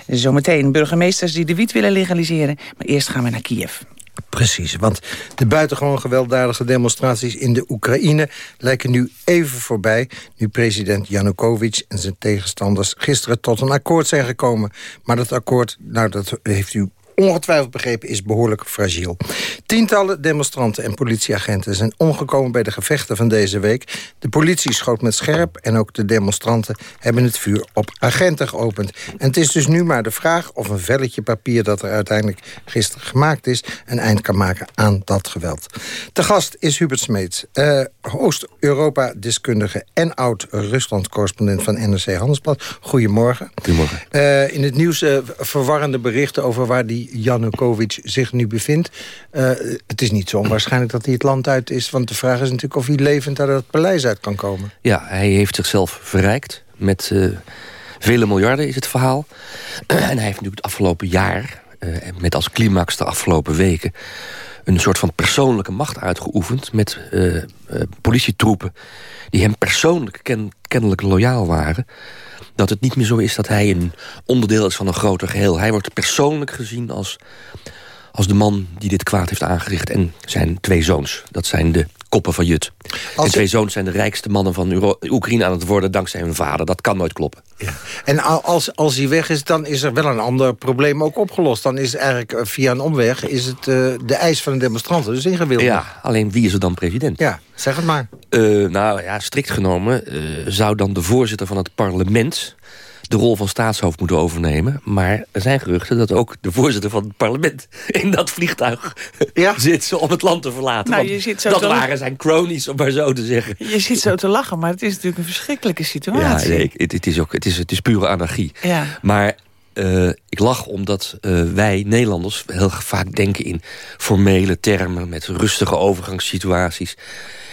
Zometeen burgemeesters die de wiet willen legaliseren. Maar eerst gaan we naar Kiev. Precies, want de buitengewoon gewelddadige demonstraties in de Oekraïne lijken nu even voorbij... nu president Yanukovych en zijn tegenstanders gisteren tot een akkoord zijn gekomen. Maar dat akkoord, nou dat heeft u ongetwijfeld begrepen is behoorlijk fragiel. Tientallen demonstranten en politieagenten zijn omgekomen bij de gevechten van deze week. De politie schoot met scherp en ook de demonstranten hebben het vuur op agenten geopend. En het is dus nu maar de vraag of een velletje papier dat er uiteindelijk gisteren gemaakt is... een eind kan maken aan dat geweld. Te gast is Hubert Smeets, uh, Oost-Europa deskundige en oud-Rusland-correspondent van NRC Handelsblad. Goedemorgen. Goedemorgen. Uh, in het nieuws uh, verwarrende berichten over waar die Janukovic zich nu bevindt. Uh, het is niet zo onwaarschijnlijk dat hij het land uit is. Want de vraag is natuurlijk of hij levend uit het paleis uit kan komen. Ja, hij heeft zichzelf verrijkt. Met uh, vele miljarden is het verhaal. (clears throat) en hij heeft natuurlijk het afgelopen jaar... Uh, met als climax de afgelopen weken... een soort van persoonlijke macht uitgeoefend... met politietroepen die hem persoonlijk ken kennelijk loyaal waren dat het niet meer zo is dat hij een onderdeel is van een groter geheel. Hij wordt persoonlijk gezien als, als de man die dit kwaad heeft aangericht... en zijn twee zoons. Dat zijn de koppen van Jut. Als en twee zoons zijn de rijkste mannen van Euro Oekraïne aan het worden... dankzij hun vader. Dat kan nooit kloppen. Ja. En als, als hij weg is, dan is er wel een ander probleem ook opgelost. Dan is eigenlijk eh, via een omweg is het, uh, de eis van de demonstranten dus ingewild. Ja, alleen wie is er dan president? Ja, zeg het maar. Uh, nou ja, strikt genomen zou dan de voorzitter van het parlement de rol van staatshoofd moeten overnemen. Maar er zijn geruchten dat ook de voorzitter van het parlement... in dat vliegtuig ja? (laughs) zit om het land te verlaten. Nou, je zit zo dat te waren zijn cronies, om maar zo te zeggen. Je zit zo te lachen, maar het is natuurlijk een verschrikkelijke situatie. Ja, nee, het, het, is ook, het, is, het is pure anarchie. Ja. Maar uh, ik lach omdat uh, wij Nederlanders heel vaak denken in formele termen... met rustige overgangssituaties.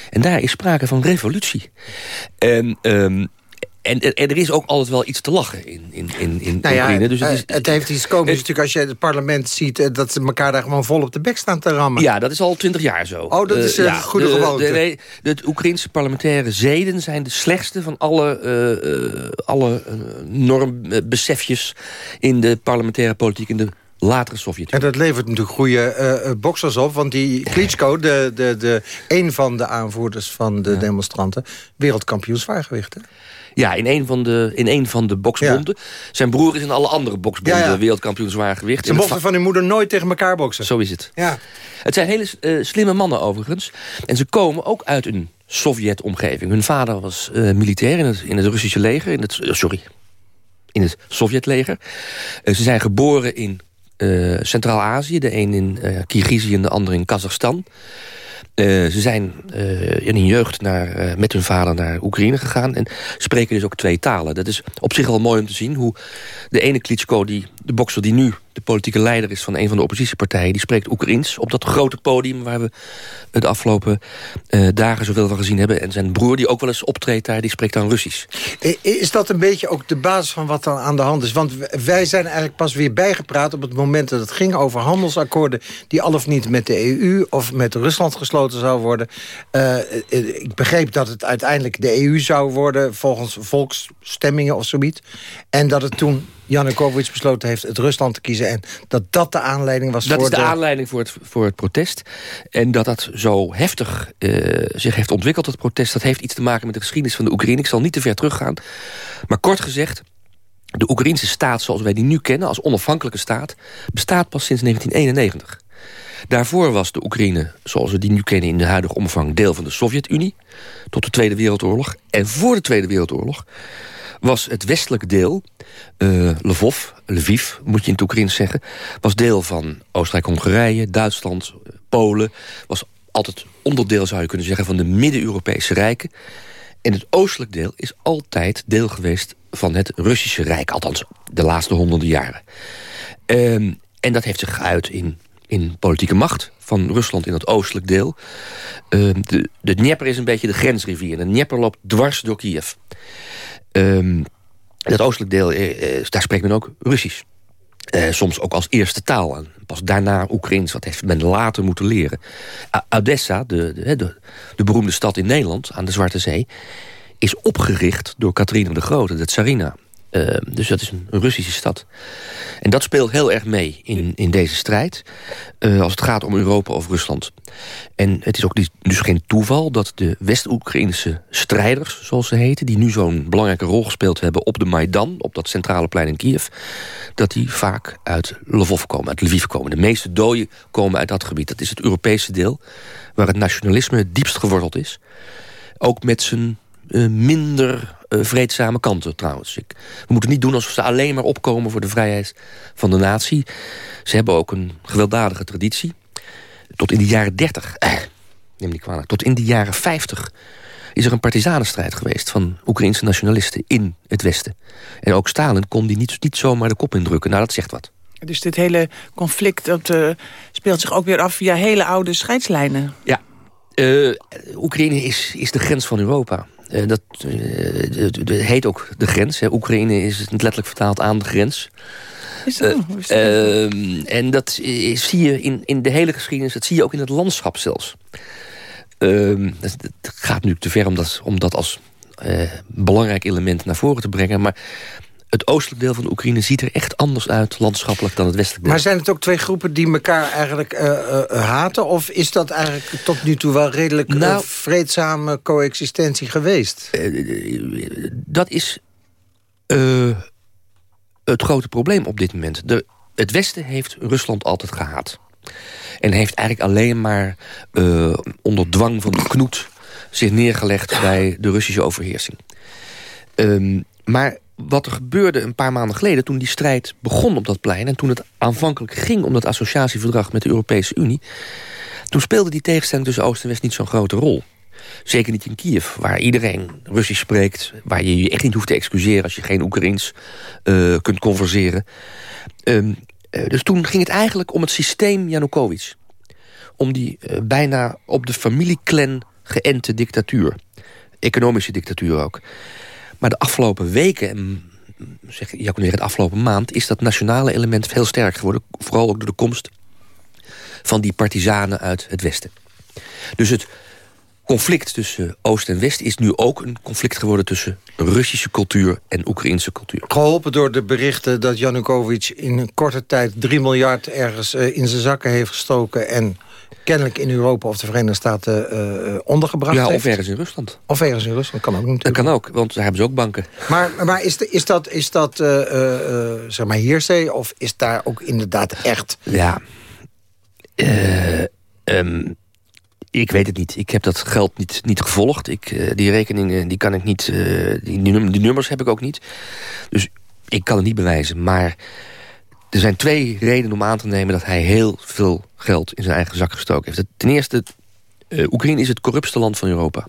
En daar is sprake van revolutie. En... Um, en, en, er is ook altijd wel iets te lachen in, in, in, in nou ja, Oekraïne. Dus het, is, het heeft iets komisch natuurlijk als je het parlement ziet... eh, dat ze elkaar daar gewoon vol op de bek staan te rammen. Ja, dat is al twintig jaar zo. Oh, dat is een ja, goede de, gewoonte. De, de, de Oekraïnse parlementaire zeden zijn de slechtste van alle, uh, alle normbesefjes... in de parlementaire politiek in de latere Sovjet-Unie. En dat levert natuurlijk goede uh, boxers op. Want die Klitschko, de, de, de, een van de aanvoerders van de ja. demonstranten... wereldkampioen zwaargewicht, hè? Ja, in een van de, in een van de boksbonden. Ja. Zijn broer is in alle andere boksbonden ja, wereldkampioen zwaargewicht. Ze mochten van hun moeder nooit tegen elkaar boksen. Zo is het. Ja. Het zijn hele uh, slimme mannen overigens. En ze komen ook uit een Sovjet-omgeving. Hun vader was uh, militair in het, in het Russische leger. In het, uh, sorry, in het Sovjetleger. ze zijn geboren in Centraal-Azië. De een in Kirgizië en de ander in Kazachstan. Uh, ze zijn uh, in hun jeugd naar, uh, met hun vader naar Oekraïne gegaan... en spreken dus ook twee talen. Dat is op zich wel mooi om te zien hoe de ene Klitschko... Die, de bokser die nu de politieke leider is van een van de oppositiepartijen... die spreekt Oekraïens op dat grote podium... waar we de afgelopen dagen zoveel van gezien hebben. En zijn broer, die ook wel eens optreedt daar, die spreekt dan Russisch. Is dat een beetje ook de basis van wat er aan de hand is? Want wij zijn eigenlijk pas weer bijgepraat op het moment dat het ging over handelsakkoorden... die al of niet met de EU of met Rusland gesloten zou worden. Uh, ik begreep dat het uiteindelijk de EU zou worden... volgens volksstemmingen of zoiets. En dat het toen Janukovic besloten heeft het Rusland te kiezen... en dat dat de aanleiding was dat voor is de, de aanleiding voor het, voor het protest. En dat dat zo heftig uh, zich heeft ontwikkeld, het protest... dat heeft iets te maken met de geschiedenis van de Oekraïne. Ik zal niet te ver teruggaan. Maar kort gezegd, de Oekraïnse staat zoals wij die nu kennen... als onafhankelijke staat, bestaat pas sinds 1991. Daarvoor was de Oekraïne, zoals we die nu kennen in de huidige omvang... deel van de Sovjet-Unie, tot de Tweede Wereldoorlog. En voor de Tweede Wereldoorlog was het westelijke deel, uh, Lvov, Lviv moet je in het Oekraïens zeggen... was deel van Oostenrijk-Hongarije, Duitsland, Polen... was altijd onderdeel, zou je kunnen zeggen, van de Midden-Europese rijken. En het oostelijk deel is altijd deel geweest van het Russische Rijk. Althans, de laatste honderden jaren. Ehm, en dat heeft zich geuit in, in politieke macht van Rusland in het oostelijk deel. Ehm, de, de Dnieper is een beetje de grensrivier. De Dnieper loopt dwars door Kiev. Um, het oostelijk deel, eh, eh, daar spreekt men ook Russisch. Eh, soms ook als eerste taal. En pas daarna Oekraïens, wat heeft men later moeten leren. Odessa, de, de, de, de, beroemde stad in Nederland, aan de Zwarte Zee... is opgericht door Catharina de Grote, de tsarina. Uh, dus dat is een, Russische stad. En dat speelt heel erg mee in, in deze strijd. Uh, als het gaat om Europa of Rusland. En het is ook dus geen toeval dat de West-Oekraïnse strijders, zoals ze heten... die nu zo'n belangrijke rol gespeeld hebben op de Maidan... op dat centrale plein in Kiev... dat die vaak uit Lvov komen, uit Lviv komen. De meeste doden komen uit dat gebied. Dat is het Europese deel, waar het nationalisme het diepst geworteld is. Ook met zijn minder uh, vreedzame kanten trouwens. Ik, we moeten niet doen alsof ze alleen maar opkomen voor de vrijheid van de natie. Ze hebben ook een gewelddadige traditie. Tot in de jaren 30, eh, neem niet kwalijk, tot in de jaren 50 is er een partizanenstrijd geweest van Oekraïnse nationalisten in het Westen. En ook Stalin kon die niet, niet zomaar de kop indrukken. Nou, dat zegt wat. Dus dit hele conflict dat, uh, speelt zich ook weer af via hele oude scheidslijnen. Ja, uh, Oekraïne is, is de grens van Europa. Uh, dat uh, heet ook de grens. Hè. Oekraïne is het letterlijk vertaald aan de grens. Is dat, is dat ehm, en dat zie je in, in de hele geschiedenis, dat zie je ook in het landschap zelfs. Ehm, dat, dat, gaat nu te ver om dat, om dat als belangrijk element naar voren te brengen. Maar het oostelijk deel van de Oekraïne ziet er echt anders uit landschappelijk dan het westelijk deel. Maar zijn het ook twee groepen die elkaar eigenlijk uh, uh, haten? Of is dat eigenlijk tot nu toe wel redelijk nou, vreedzame coexistentie geweest? Uh, dat is het grote probleem op dit moment. De, het Westen heeft Rusland altijd gehaat. En heeft eigenlijk alleen maar onder dwang van de knoet... zich neergelegd bij de Russische overheersing. Um, maar wat er gebeurde een paar maanden geleden... toen die strijd begon op dat plein... en toen het aanvankelijk ging om dat associatieverdrag met de Europese Unie... toen speelde die tegenstelling tussen Oost en West niet zo'n grote rol. Zeker niet in Kiev, waar iedereen Russisch spreekt... waar je je echt niet hoeft te excuseren als je geen Oekraïens uh, kunt converseren. Um, uh, dus toen ging het eigenlijk om het systeem Janukovic. Om die uh, bijna op de familieclan geënte dictatuur. Economische dictatuur ook. Maar de afgelopen weken, en zeg, zeggen de afgelopen maand... is dat nationale element veel sterker geworden. Vooral ook door de komst van die partizanen uit het Westen. Dus het conflict tussen Oost en West is nu ook een conflict geworden... tussen Russische cultuur en Oekraïnse cultuur. Geholpen door de berichten dat Janukovic in een korte tijd... 3 miljard ergens uh, in zijn zakken heeft gestoken... en kennelijk in Europa of de Verenigde Staten uh, ondergebracht ja, heeft. of ergens in Rusland. Of ergens in Rusland, kan ook natuurlijk. Dat kan ook, want daar hebben ze ook banken. Maar, maar is, de, is dat, is dat uh, uh, zeg maar heersee of is daar ook inderdaad echt... Ja, um, ik weet het niet. Ik heb dat geld niet, niet gevolgd. Ik, die rekeningen die kan ik niet... Die, die nummers heb ik ook niet. Dus ik kan het niet bewijzen, maar... Er zijn twee redenen om aan te nemen dat hij heel veel geld in zijn eigen zak gestoken heeft. Ten eerste, uh, Oekraïne is het corruptste land van Europa.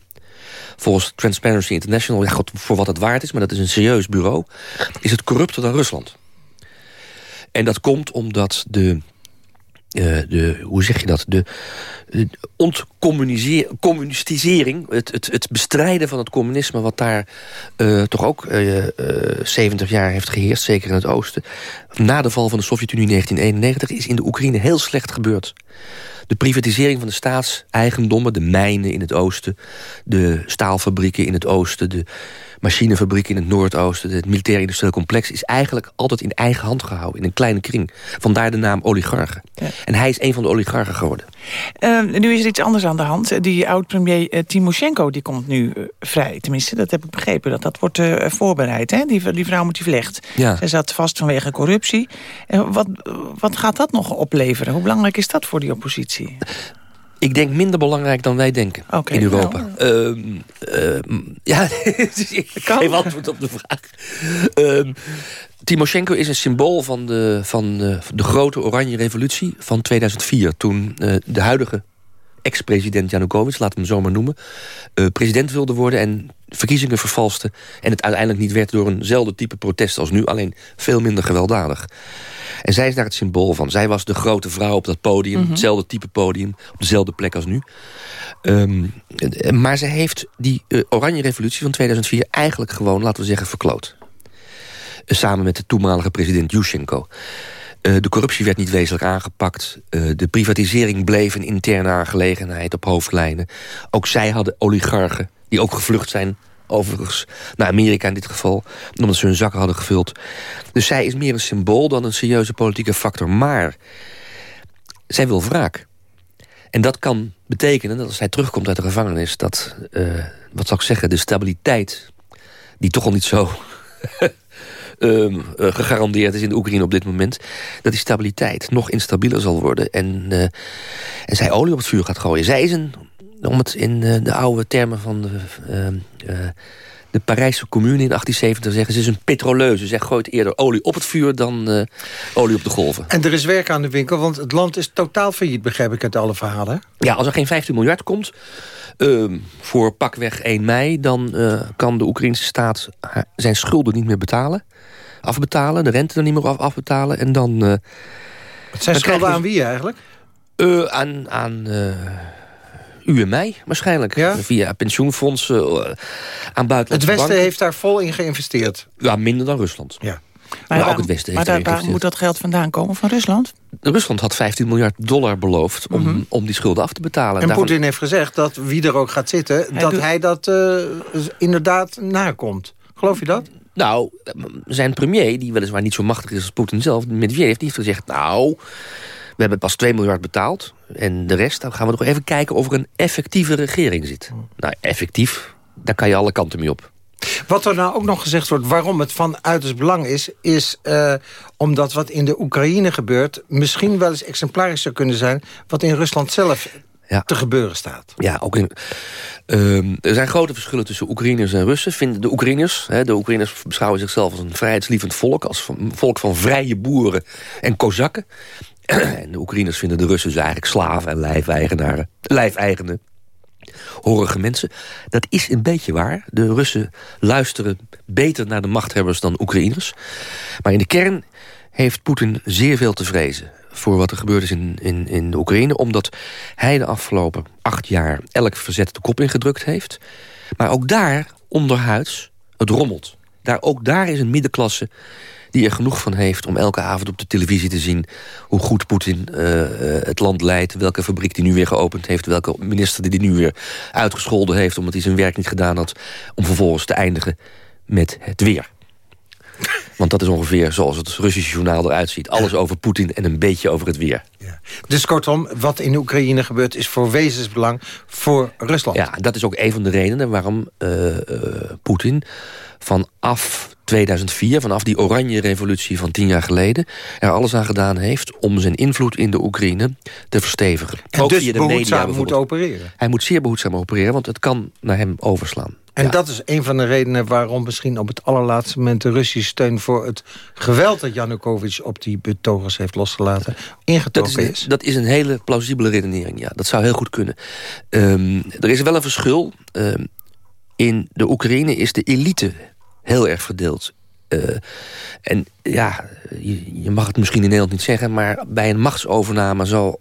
Volgens Transparency International, ja, God, voor wat het waard is... maar dat is een serieus bureau, is het corrupter dan Rusland. En dat komt omdat de uh, de, hoe zeg je dat, de, de ontcommunisering, het, het, het bestrijden van het communisme... wat daar uh, toch ook uh, 70 jaar heeft geheerst, zeker in het oosten... na de val van de Sovjet-Unie in 1991 is in de Oekraïne heel slecht gebeurd. De privatisering van de staatseigendommen, de mijnen in het oosten... de staalfabrieken in het oosten, de machinefabriek in het Noordoosten... het militair industrieel complex... is eigenlijk altijd in eigen hand gehouden, in een kleine kring. Vandaar de naam oligarchen. Ja. En hij is een van de oligarchen geworden. Uh, nu is er iets anders aan de hand. Die oud-premier uh, Timoshenko die komt nu uh, vrij. Tenminste, dat heb ik begrepen. Dat, dat wordt voorbereid. Hè? Die, die vrouw moet die vlecht. Ja. Zij zat vast vanwege corruptie. wat, wat gaat dat nog opleveren? Hoe belangrijk is dat voor die oppositie? Ik denk minder belangrijk dan wij denken okay, in Europa. Nou. Uh, uh, ja, (laughs) ik geef antwoord op de vraag. Uh, Timoshenko is een symbool van de, van de, de grote oranje revolutie van 2004. Toen uh, de huidige ex-president Janukovic, we hem zo maar noemen... Uh, president wilde worden en verkiezingen vervalste... en het uiteindelijk niet werd door eenzelfde type protest als nu... alleen veel minder gewelddadig. En zij is daar het symbool van. Zij was de grote vrouw op dat podium, Mhm. hetzelfde type podium... op dezelfde plek als nu. Um, maar ze heeft die uh, oranje revolutie van 2004 eigenlijk gewoon, laten we zeggen, verkloot. Uh, samen met de toenmalige president Yushchenko. Uh, de corruptie werd niet wezenlijk aangepakt. Uh, de privatisering bleef een interne aangelegenheid op hoofdlijnen. Ook zij hadden oligarchen die ook gevlucht zijn overigens naar Amerika in dit geval... omdat ze hun zakken hadden gevuld. Dus zij is meer een symbool dan een serieuze politieke factor. Maar zij wil wraak. En dat kan betekenen dat als zij terugkomt uit de gevangenis... dat, uh, wat zal ik zeggen, de stabiliteit... die toch al niet zo um, (laughs) uh, gegarandeerd is in de Oekraïne op dit moment... dat die stabiliteit nog instabieler zal worden. En, uh, en zij olie op het vuur gaat gooien. Zij is een, om het in uh, de oude termen van de, uh, de Parijse commune in 1870 te zeggen... ze is een petroleuze. Zij gooit eerder olie op het vuur dan uh, olie op de golven. En er is werk aan de winkel, want het land is totaal failliet... begrijp ik uit alle verhalen. Ja, als er geen 15 miljard komt... Uh, voor pakweg 1 mei... dan uh, kan de Oekraïnse staat zijn schulden niet meer betalen. Afbetalen, de rente er niet meer af, afbetalen. En dan... Uh, het zijn schulden aan wie eigenlijk? aan... aan u en mij waarschijnlijk. Ja? Via pensioenfondsen, uh, aan buitenlandse Het Westen banken. heeft daar vol in geïnvesteerd. Ja, minder dan Rusland. Ja. Maar, maar ook het Westen maar heeft daar, daar moet dat geld vandaan komen, van Rusland? Rusland had 15 miljard dollar beloofd om, mm -hmm. om die schulden af te betalen. En Daarvan... Poetin heeft gezegd dat wie er ook gaat zitten... hij dat doet... hij dat uh, inderdaad nakomt. Geloof je dat? Nou, zijn premier, die weliswaar niet zo machtig is als Poetin zelf... Medvedev, die heeft gezegd... nou, we hebben pas 2 miljard betaald. En de rest, dan gaan we nog even kijken of er een effectieve regering zit. Nou, effectief, daar kan je alle kanten mee op. Wat er nou ook nog gezegd wordt, waarom het van uiterst belang is... is uh, omdat wat in de Oekraïne gebeurt... misschien wel eens exemplarisch zou kunnen zijn... wat in Rusland zelf ja. te gebeuren staat. Ja, ook in, uh, er zijn grote verschillen tussen Oekraïners en Russen. Vinden de Oekraïners, hè, de Oekraïners beschouwen zichzelf als een vrijheidslievend volk... als een volk van vrije boeren en kozakken. (clears throat) En de Oekraïners vinden de Russen dus eigenlijk slaven en lijfeigenaren. Lijfeigenen. Horige mensen. Dat is een beetje waar. De Russen luisteren beter naar de machthebbers dan Oekraïners. Maar in de kern heeft Poetin zeer veel te vrezen voor wat er gebeurd is in, in, in de Oekraïne. Omdat hij de afgelopen acht jaar elk verzet de kop ingedrukt heeft. Maar ook daar, onderhuids, het rommelt. Daar, ook daar is een middenklasse die er genoeg van heeft om elke avond op de televisie te zien... hoe goed Poetin uh, het land leidt, welke fabriek die nu weer geopend heeft... welke minister die, die nu weer uitgescholden heeft... omdat hij zijn werk niet gedaan had... om vervolgens te eindigen met het weer. Want dat is ongeveer zoals het Russische journaal eruit ziet. Alles over Poetin en een beetje over het weer. Ja. Dus kortom, wat in Oekraïne gebeurt... is voor wezensbelang voor Rusland. Ja, dat is ook een van de redenen waarom uh, uh, Poetin vanaf 2004, vanaf die oranje revolutie van tien jaar geleden... er alles aan gedaan heeft om zijn invloed in de Oekraïne te verstevigen. En ook dus via de media moet opereren. Hij moet zeer behoedzaam opereren, want het kan naar hem overslaan. En ja. dat is een van de redenen waarom misschien op het allerlaatste moment... de Russische steun voor het geweld dat Janukovic op die betogers heeft losgelaten... ingetrokken dat is. Een, is. Dat is een hele plausibele redenering, ja. Dat zou heel goed kunnen. Um, er is wel een verschil. Um, in de Oekraïne is de elite heel erg verdeeld. Uh, en ja, je, mag het misschien in Nederland niet zeggen... maar bij een machtsovername zo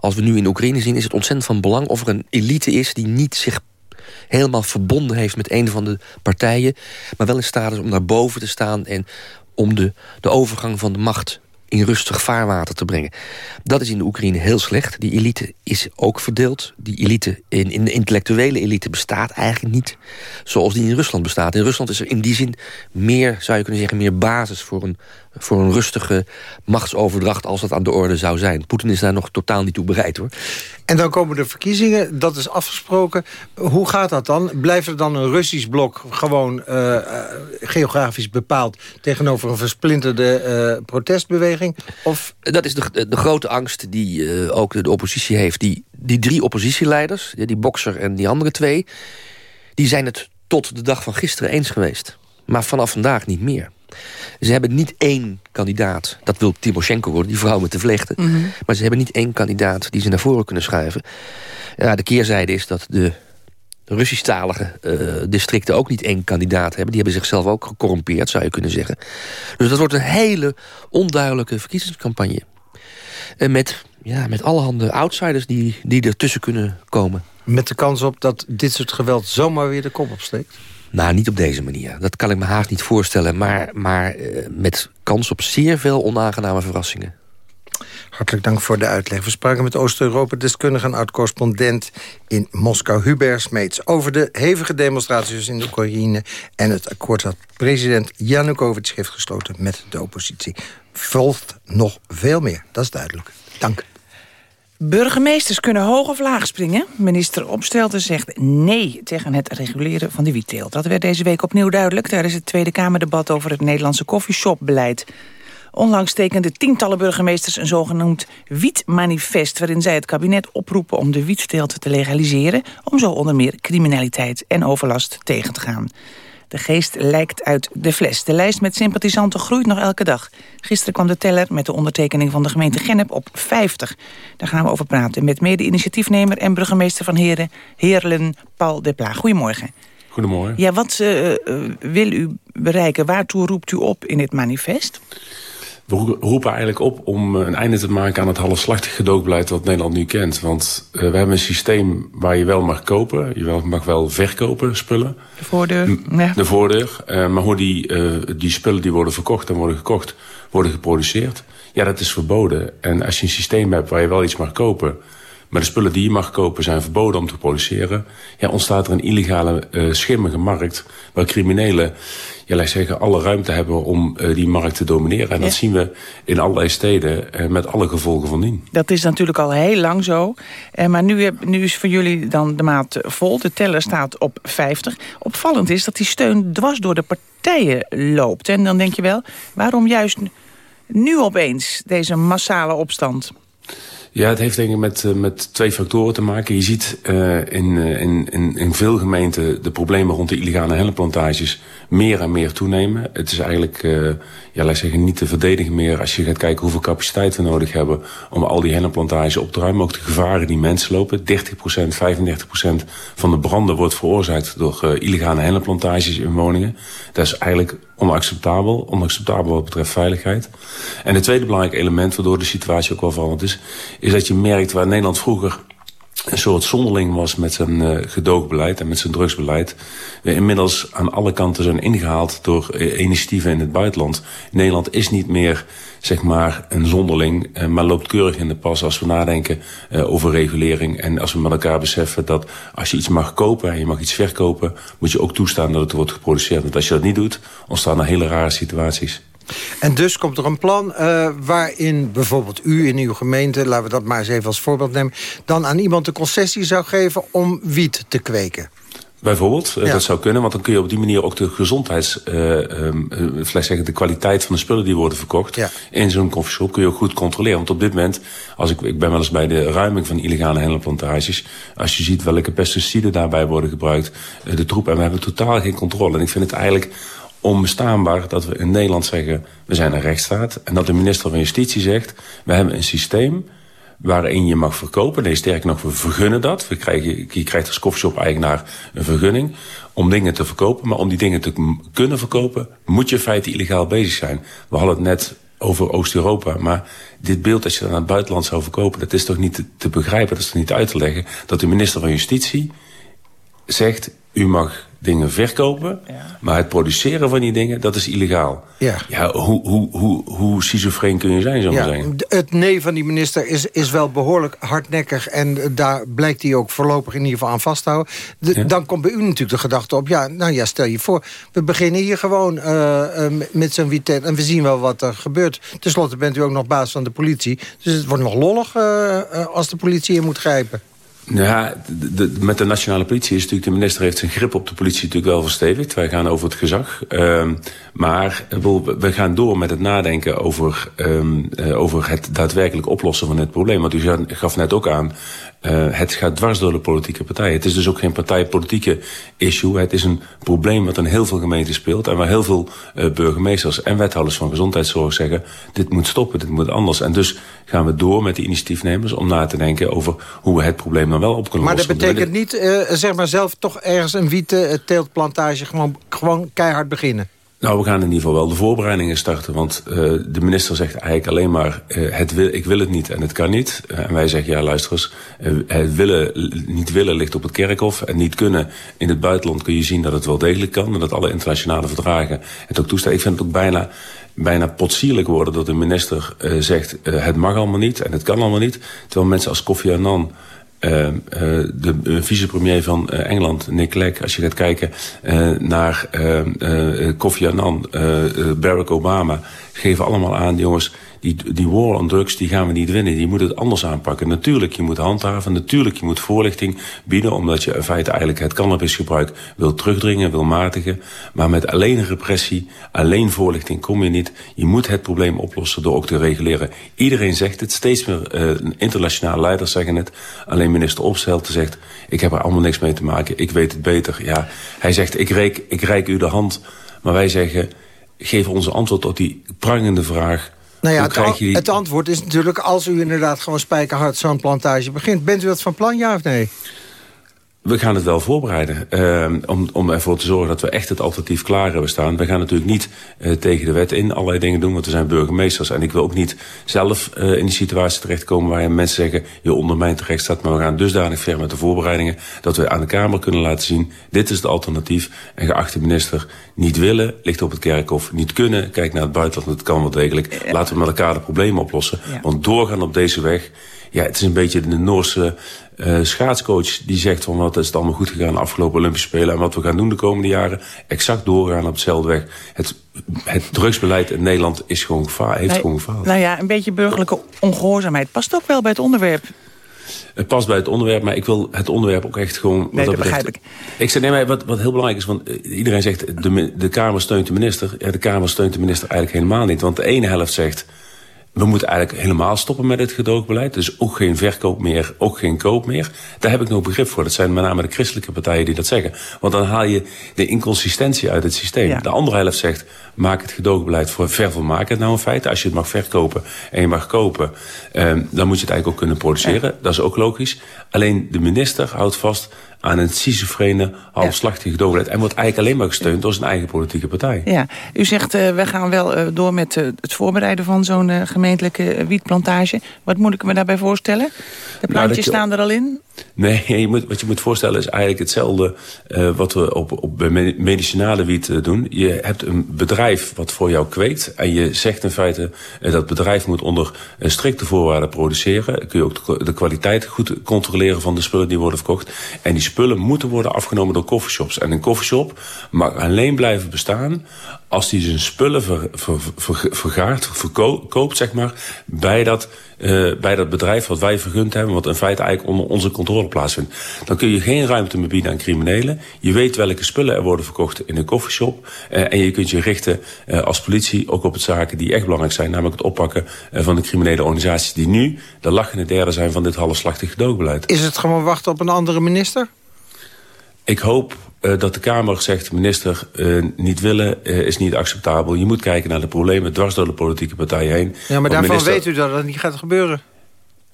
als we nu in Oekraïne zien... is het ontzettend van belang of er een elite is... die niet zich helemaal verbonden heeft met een van de partijen... maar wel in staat is om naar boven te staan... en om de, de overgang van de macht in rustig vaarwater te brengen. Dat is in de Oekraïne heel slecht. Die elite is ook verdeeld. Die elite, in, in de intellectuele elite bestaat eigenlijk niet zoals die in Rusland bestaat. In Rusland is er in die zin meer, zou je kunnen zeggen, meer basis voor een, voor een rustige machtsoverdracht als dat aan de orde zou zijn. Poetin is daar nog totaal niet toe bereid hoor. En dan komen de verkiezingen, dat is afgesproken. Hoe gaat dat dan? Blijft er dan een Russisch blok gewoon uh, geografisch bepaald... tegenover een versplinterde uh, protestbeweging? Of... Dat is de, de grote angst die uh, ook de, oppositie heeft. Die, die drie oppositieleiders, die, die bokser en die andere twee... die zijn het tot de dag van gisteren eens geweest. Maar vanaf vandaag niet meer. Ze hebben niet één kandidaat. Dat wil Timoshenko worden, die vrouw met de vlechten. Mhm. Maar ze hebben niet één kandidaat die ze naar voren kunnen schuiven. Ja, de keerzijde is dat de Russisch-talige eh, districten ook niet één kandidaat hebben. Die hebben zichzelf ook gecorrumpeerd, zou je kunnen zeggen. Dus dat wordt een hele onduidelijke verkiezingscampagne. En met, ja, met allerhande outsiders die, die ertussen kunnen komen. Met de kans op dat dit soort geweld zomaar weer de kop opsteekt? Nou, niet op deze manier. Dat kan ik me haast niet voorstellen. Maar, maar eh, met kans op zeer veel onaangename verrassingen. Hartelijk dank voor de uitleg. We spraken met Oost-Europa-deskundige en oud-correspondent in Moskou, Hubert Smeets... over de hevige demonstraties in de Oekraïne... en het akkoord dat president Yanukovych heeft gesloten met de oppositie. Volgt nog veel meer, dat is duidelijk. Dank. Burgemeesters kunnen hoog of laag springen. Minister Opstelten zegt nee tegen het reguleren van de wietteelt. Dat werd deze week opnieuw duidelijk... tijdens het Tweede Kamerdebat over het Nederlandse koffieshopbeleid. Onlangs tekenden tientallen burgemeesters een zogenoemd wietmanifest... waarin zij het kabinet oproepen om de wietteelt te legaliseren... om zo onder meer criminaliteit en overlast tegen te gaan. De geest lijkt uit de fles. De lijst met sympathisanten groeit nog elke dag. Gisteren kwam de teller met de ondertekening van de gemeente Gennep op 50. Daar gaan we over praten met mede-initiatiefnemer en burgemeester van Heren, Heerlen, Paul de Pla. Goedemorgen. Goedemorgen. Ja, wat uh, wil u bereiken? Waartoe roept u op in dit manifest? We roepen eigenlijk op om een einde te maken aan het halfslachtig gedoogbeleid dat Nederland nu kent. Want uh, we hebben een systeem waar je wel mag kopen, je wel, mag wel verkopen spullen. De voordeur. Ja. De voordeur. Uh, maar hoe die, uh, die spullen die worden verkocht en worden gekocht, worden geproduceerd. Ja, dat is verboden. En als je een systeem hebt waar je wel iets mag kopen, maar de spullen die je mag kopen zijn verboden om te produceren, ja, ontstaat er een illegale schimmige markt waar criminelen ja, laat zeggen, alle ruimte hebben om uh, die markt te domineren. En ja. dat zien we in allerlei steden uh, met alle gevolgen van dien. Dat is natuurlijk al heel lang zo. Uh, maar nu, heb, nu is voor jullie dan de maat vol. De teller staat op 50. Opvallend is dat die steun dwars door de partijen loopt. En dan denk je wel, waarom juist nu opeens deze massale opstand? Ja, het heeft denk ik met, met twee factoren te maken. Je ziet uh, in, in, in, veel gemeenten de problemen rond de illegale hennenplantages meer en meer toenemen. Het is eigenlijk, ja, laat zeggen, niet te verdedigen meer als je gaat kijken hoeveel capaciteit we nodig hebben om al die hennenplantages op te ruimen. Ook de gevaren die mensen lopen. 30%, 35% van de branden wordt veroorzaakt door illegale hennenplantages in woningen. Dat is eigenlijk onacceptabel. Onacceptabel wat betreft veiligheid. En het tweede belangrijke element waardoor de situatie ook wel veranderd is... is dat je merkt waar Nederland vroeger een soort zonderling was met zijn uh, gedoogbeleid en met zijn drugsbeleid. We inmiddels aan alle kanten zijn ingehaald door uh, initiatieven in het buitenland. Nederland is niet meer zeg maar een zonderling, maar loopt keurig in de pas als we nadenken over regulering. En als we met elkaar beseffen dat als je iets mag kopen en je mag iets verkopen, moet je ook toestaan dat het wordt geproduceerd. Want als je dat niet doet, ontstaan er hele rare situaties. En dus komt er een plan uh, waarin bijvoorbeeld u in uw gemeente... laten we dat maar eens even als voorbeeld nemen... dan aan iemand de concessie zou geven om wiet te kweken. Bijvoorbeeld, ja. dat zou kunnen, want dan kun je op die manier ook de gezondheids, uh, um, uh, zeggen, de kwaliteit van de spullen die worden verkocht ja. in zo'n koffieshop kun je ook goed controleren. Want op dit moment, als ik, ik ben wel eens bij de ruiming van illegale hennenplantages, als je ziet welke pesticiden daarbij worden gebruikt, de troep, en we hebben totaal geen controle. En ik vind het eigenlijk onbestaanbaar dat we in Nederland zeggen... we zijn een rechtsstaat en dat de minister van Justitie zegt... we hebben een systeem waarin je mag verkopen. Nee, sterker nog, we vergunnen dat. We krijgen, je krijgt als koffieshop-eigenaar een vergunning om dingen te verkopen. Maar om die dingen te kunnen verkopen, moet je in feite illegaal bezig zijn. We hadden het net over Oost-Europa. Maar dit beeld, als je dat naar het buitenland zou verkopen... dat is toch niet te, te begrijpen, dat is toch niet uit te leggen... dat de minister van Justitie zegt... u mag dingen verkopen, ja. maar het produceren van die dingen, dat is illegaal. Ja. ja hoe, hoe, hoe, hoe schizofreen kun je zijn, zo ja, zeggen? Het nee van die minister is, is wel behoorlijk hardnekkig... en daar blijkt hij ook voorlopig in ieder geval aan vasthouden. De, ja. Dan komt bij u natuurlijk de gedachte op... ja, nou ja, stel je voor, we beginnen hier gewoon uh, uh, met zo'n wiet... en we zien wel wat er gebeurt. Ten slotte bent u ook nog baas van de politie. Dus het wordt nog lollig uh, als de politie in moet grijpen. Ja, met de nationale politie is natuurlijk... de minister heeft zijn grip op de politie natuurlijk wel verstevigd. Wij gaan over het gezag. Um, maar we, gaan door met het nadenken over, um, uh, over het daadwerkelijk oplossen van het probleem. Want u gaf net ook aan... Uh, het gaat dwars door de politieke partijen. Het is dus ook geen partijpolitieke issue. Het is een probleem wat in heel veel gemeenten speelt... en waar heel veel uh, burgemeesters en wethouders van gezondheidszorg zeggen... dit moet stoppen, dit moet anders. En dus gaan we door met de initiatiefnemers om na te denken... over hoe we het probleem dan wel op kunnen maar lossen. Maar dat betekent niet, uh, zeg maar zelf toch ergens een witte teeltplantage... gewoon, gewoon keihard beginnen? Nou, we gaan in ieder geval wel de voorbereidingen starten. Want uh, de minister zegt eigenlijk alleen maar... Uh, het wil, ik wil het niet en het kan niet. Uh, en wij zeggen, ja luister eens... het willen, niet willen ligt op het kerkhof. En niet kunnen in het buitenland kun je zien dat het wel degelijk kan. En dat alle internationale verdragen het ook toestaan. Ik vind het ook bijna bijna potsierlijk worden dat de minister zegt... Het mag allemaal niet en het kan allemaal niet. Terwijl mensen als Kofi Annan... Uh, uh, de uh, vicepremier van Engeland, Nick Clegg, als je gaat kijken naar Kofi Annan, Barack Obama, geven allemaal aan, jongens, die, die war on drugs, die gaan we niet winnen. Die moet het anders aanpakken. Natuurlijk, je moet handhaven. Natuurlijk, je moet voorlichting bieden... omdat je in feite eigenlijk het cannabisgebruik wil terugdringen, wil matigen. Maar met alleen repressie, alleen voorlichting kom je niet. Je moet het probleem oplossen door ook te reguleren. Iedereen zegt het, steeds meer uh, internationale leiders zeggen het. Alleen minister Opstelten zegt, ik heb er allemaal niks mee te maken. Ik weet het beter. Ja, hij zegt, ik reik, ik reik u de hand. Maar wij zeggen, geef ons antwoord op die prangende vraag... Nou ja, het, an die... het, antwoord is natuurlijk... als u inderdaad gewoon spijkerhard zo'n plantage begint... bent u dat van plan, ja of nee? We gaan het wel voorbereiden. Uh, om, om ervoor te zorgen dat we echt het alternatief klaar hebben staan. We gaan natuurlijk niet uh, tegen de wet in allerlei dingen doen. Want we zijn burgemeesters. En ik wil ook niet zelf uh, in die situatie terechtkomen... waarin mensen zeggen, je ondermijnt de rechtsstaat. Maar we gaan dusdanig ver met de voorbereidingen... dat we aan de Kamer kunnen laten zien... dit is het alternatief. En geachte minister, niet willen ligt op het kerkhof. Niet kunnen, kijk naar het buitenland. Het kan wel degelijk. Laten we met elkaar de problemen oplossen. Ja. Want doorgaan op deze weg... Ja, het is een beetje de Noorse uh, schaatscoach die zegt van wat is het allemaal goed gegaan de afgelopen Olympische Spelen en wat we gaan doen de komende jaren. Exact doorgaan op hetzelfde weg. Het, het drugsbeleid in Nederland is gewoon gevaar, heeft nee, gewoon. Nou ja, een beetje burgerlijke ongehoorzaamheid past ook wel bij het onderwerp. Het past bij het onderwerp, maar ik wil het onderwerp ook echt gewoon... Nee, dat, dat begrijp ik. Ik zeg, nee, maar wat, wat heel belangrijk is, want iedereen zegt... De, de Kamer steunt de minister. Ja, de Kamer steunt de minister eigenlijk helemaal niet. Want de ene helft zegt... We moeten eigenlijk helemaal stoppen met het gedoogbeleid. Dus ook geen verkoop meer, ook geen koop meer. Daar heb ik nog begrip voor. Dat zijn met name de christelijke partijen die dat zeggen. Want dan haal je de inconsistentie uit het systeem. Ja. De andere helft zegt, maak het gedoogbeleid voor vervolmaken nou in feite. Als je het mag verkopen en je mag kopen, um, dan moet je het eigenlijk ook kunnen produceren. Ja. Dat is ook logisch. Alleen de minister houdt vast aan een schizofrene, halfslachtige gedoogbeleid. En wordt eigenlijk alleen maar gesteund door zijn eigen politieke partij. Ja, u zegt, uh, we gaan wel uh, door met uh, het voorbereiden van zo'n gemeentelijke wietplantage. Wat moet ik me daarbij voorstellen? De plantjes nou, je... staan er al in? Nee, (laughs) je moet, wat je moet voorstellen is eigenlijk hetzelfde uh, wat we op, op medicinale wiet uh, doen. Je hebt een bedrijf wat voor jou kweekt. En je zegt in feite uh, dat bedrijf moet onder strikte voorwaarden produceren. Kun je ook de, kwaliteit goed controleren van de spullen die worden verkocht. En die spullen moeten worden afgenomen door coffeeshops. En een coffeeshop mag alleen blijven bestaan als hij zijn spullen ver, ver, ver, vergaart, verkoopt, zeg maar, bij dat, uh, bij dat bedrijf wat wij vergund hebben, wat in feite eigenlijk onder onze controle plaatsvindt. Dan kun je geen ruimte meer bieden aan criminelen. Je weet welke spullen er worden verkocht in een koffieshop. Uh, en je kunt je richten uh, als politie ook op het zaken die echt belangrijk zijn, namelijk het oppakken van de criminele organisaties die nu de lachende derde zijn van dit halfslachtige doogbeleid. Is het gewoon wachten op een andere minister? Ik hoop uh, dat de Kamer zegt, minister, uh, niet willen uh, is niet acceptabel. Je moet kijken naar de problemen dwars door de politieke partijen heen. Ja, maar daarvan minister... weet u dat dat niet gaat gebeuren.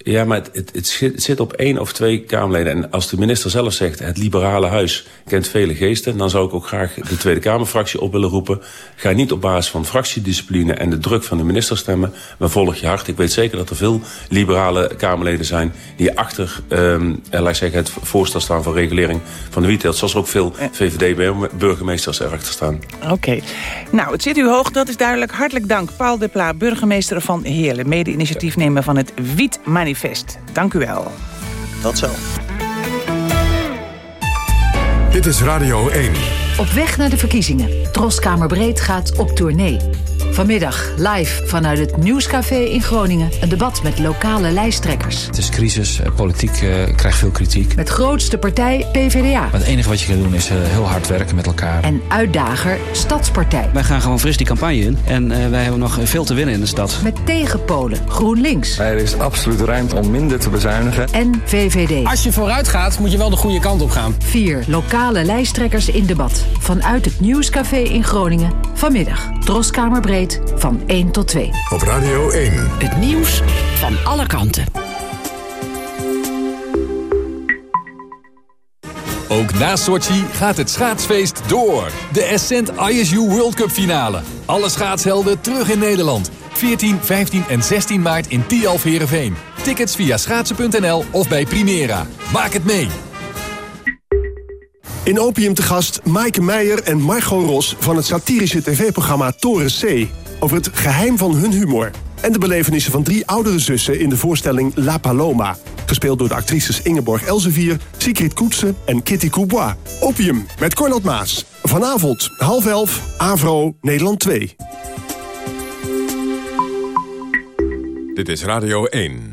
Ja, maar het, het, het, zit op één of twee Kamerleden. En als de minister zelf zegt, het liberale huis kent vele geesten... dan zou ik ook graag de Tweede Kamerfractie op willen roepen. Ga niet op basis van fractiediscipline en de druk van de minister stemmen... maar volg je hart. Ik weet zeker dat er veel liberale Kamerleden zijn... die achter um, laat ik zeggen, het voorstel staan van regulering van de wietteelt. Zoals er ook veel VVD-burgemeesters erachter staan. Oké. Okay. Nou, het zit u hoog, dat is duidelijk. Hartelijk dank, Paul de Pla, burgemeester van Heerlen... mede-initiatiefnemer van het Wiet Manifest. Dank u wel. Tot zo. Dit is Radio 1. Op weg naar de verkiezingen. Troskamerbreed gaat op tournee. Vanmiddag live vanuit het Nieuwscafé in Groningen. Een debat met lokale lijsttrekkers. Het is crisis, eh, politiek uh, krijgt veel kritiek. Met grootste partij PvdA. Maar het enige wat je kan doen is uh, heel hard werken met elkaar. En uitdager Stadspartij. Wij gaan gewoon fris die campagne in. En wij hebben nog veel te winnen in de stad. Met tegenpolen GroenLinks. Er is absoluut ruimte om minder te bezuinigen. En VVD. Als je vooruit gaat, moet je wel de goede kant op gaan. Vier lokale lijsttrekkers in debat. Vanuit het Nieuwscafé in Groningen. Vanmiddag. Troskamerbreed van 1 tot 2. Op Radio 1. Het nieuws van alle kanten. Ook na Sochi gaat het schaatsfeest door. De Ascent ISU World Cup finale. Alle schaatshelden terug in Nederland. 14, 15 en 16 maart in Tialf Herenveen. Tickets via schaatsen.nl of bij Primera. Maak het mee! In Opium te gast Maaike Meijer en Margot Ros van het satirische tv-programma Toren C. Over het geheim van hun humor. En de belevenissen van drie oudere zussen in de voorstelling La Paloma. Gespeeld door de actrices Ingeborg Elsevier, Sigrid Koetsen en Kitty Coubois. Opium met Cornald Maas. Vanavond half elf, Avro, Nederland 2. Dit is Radio 1.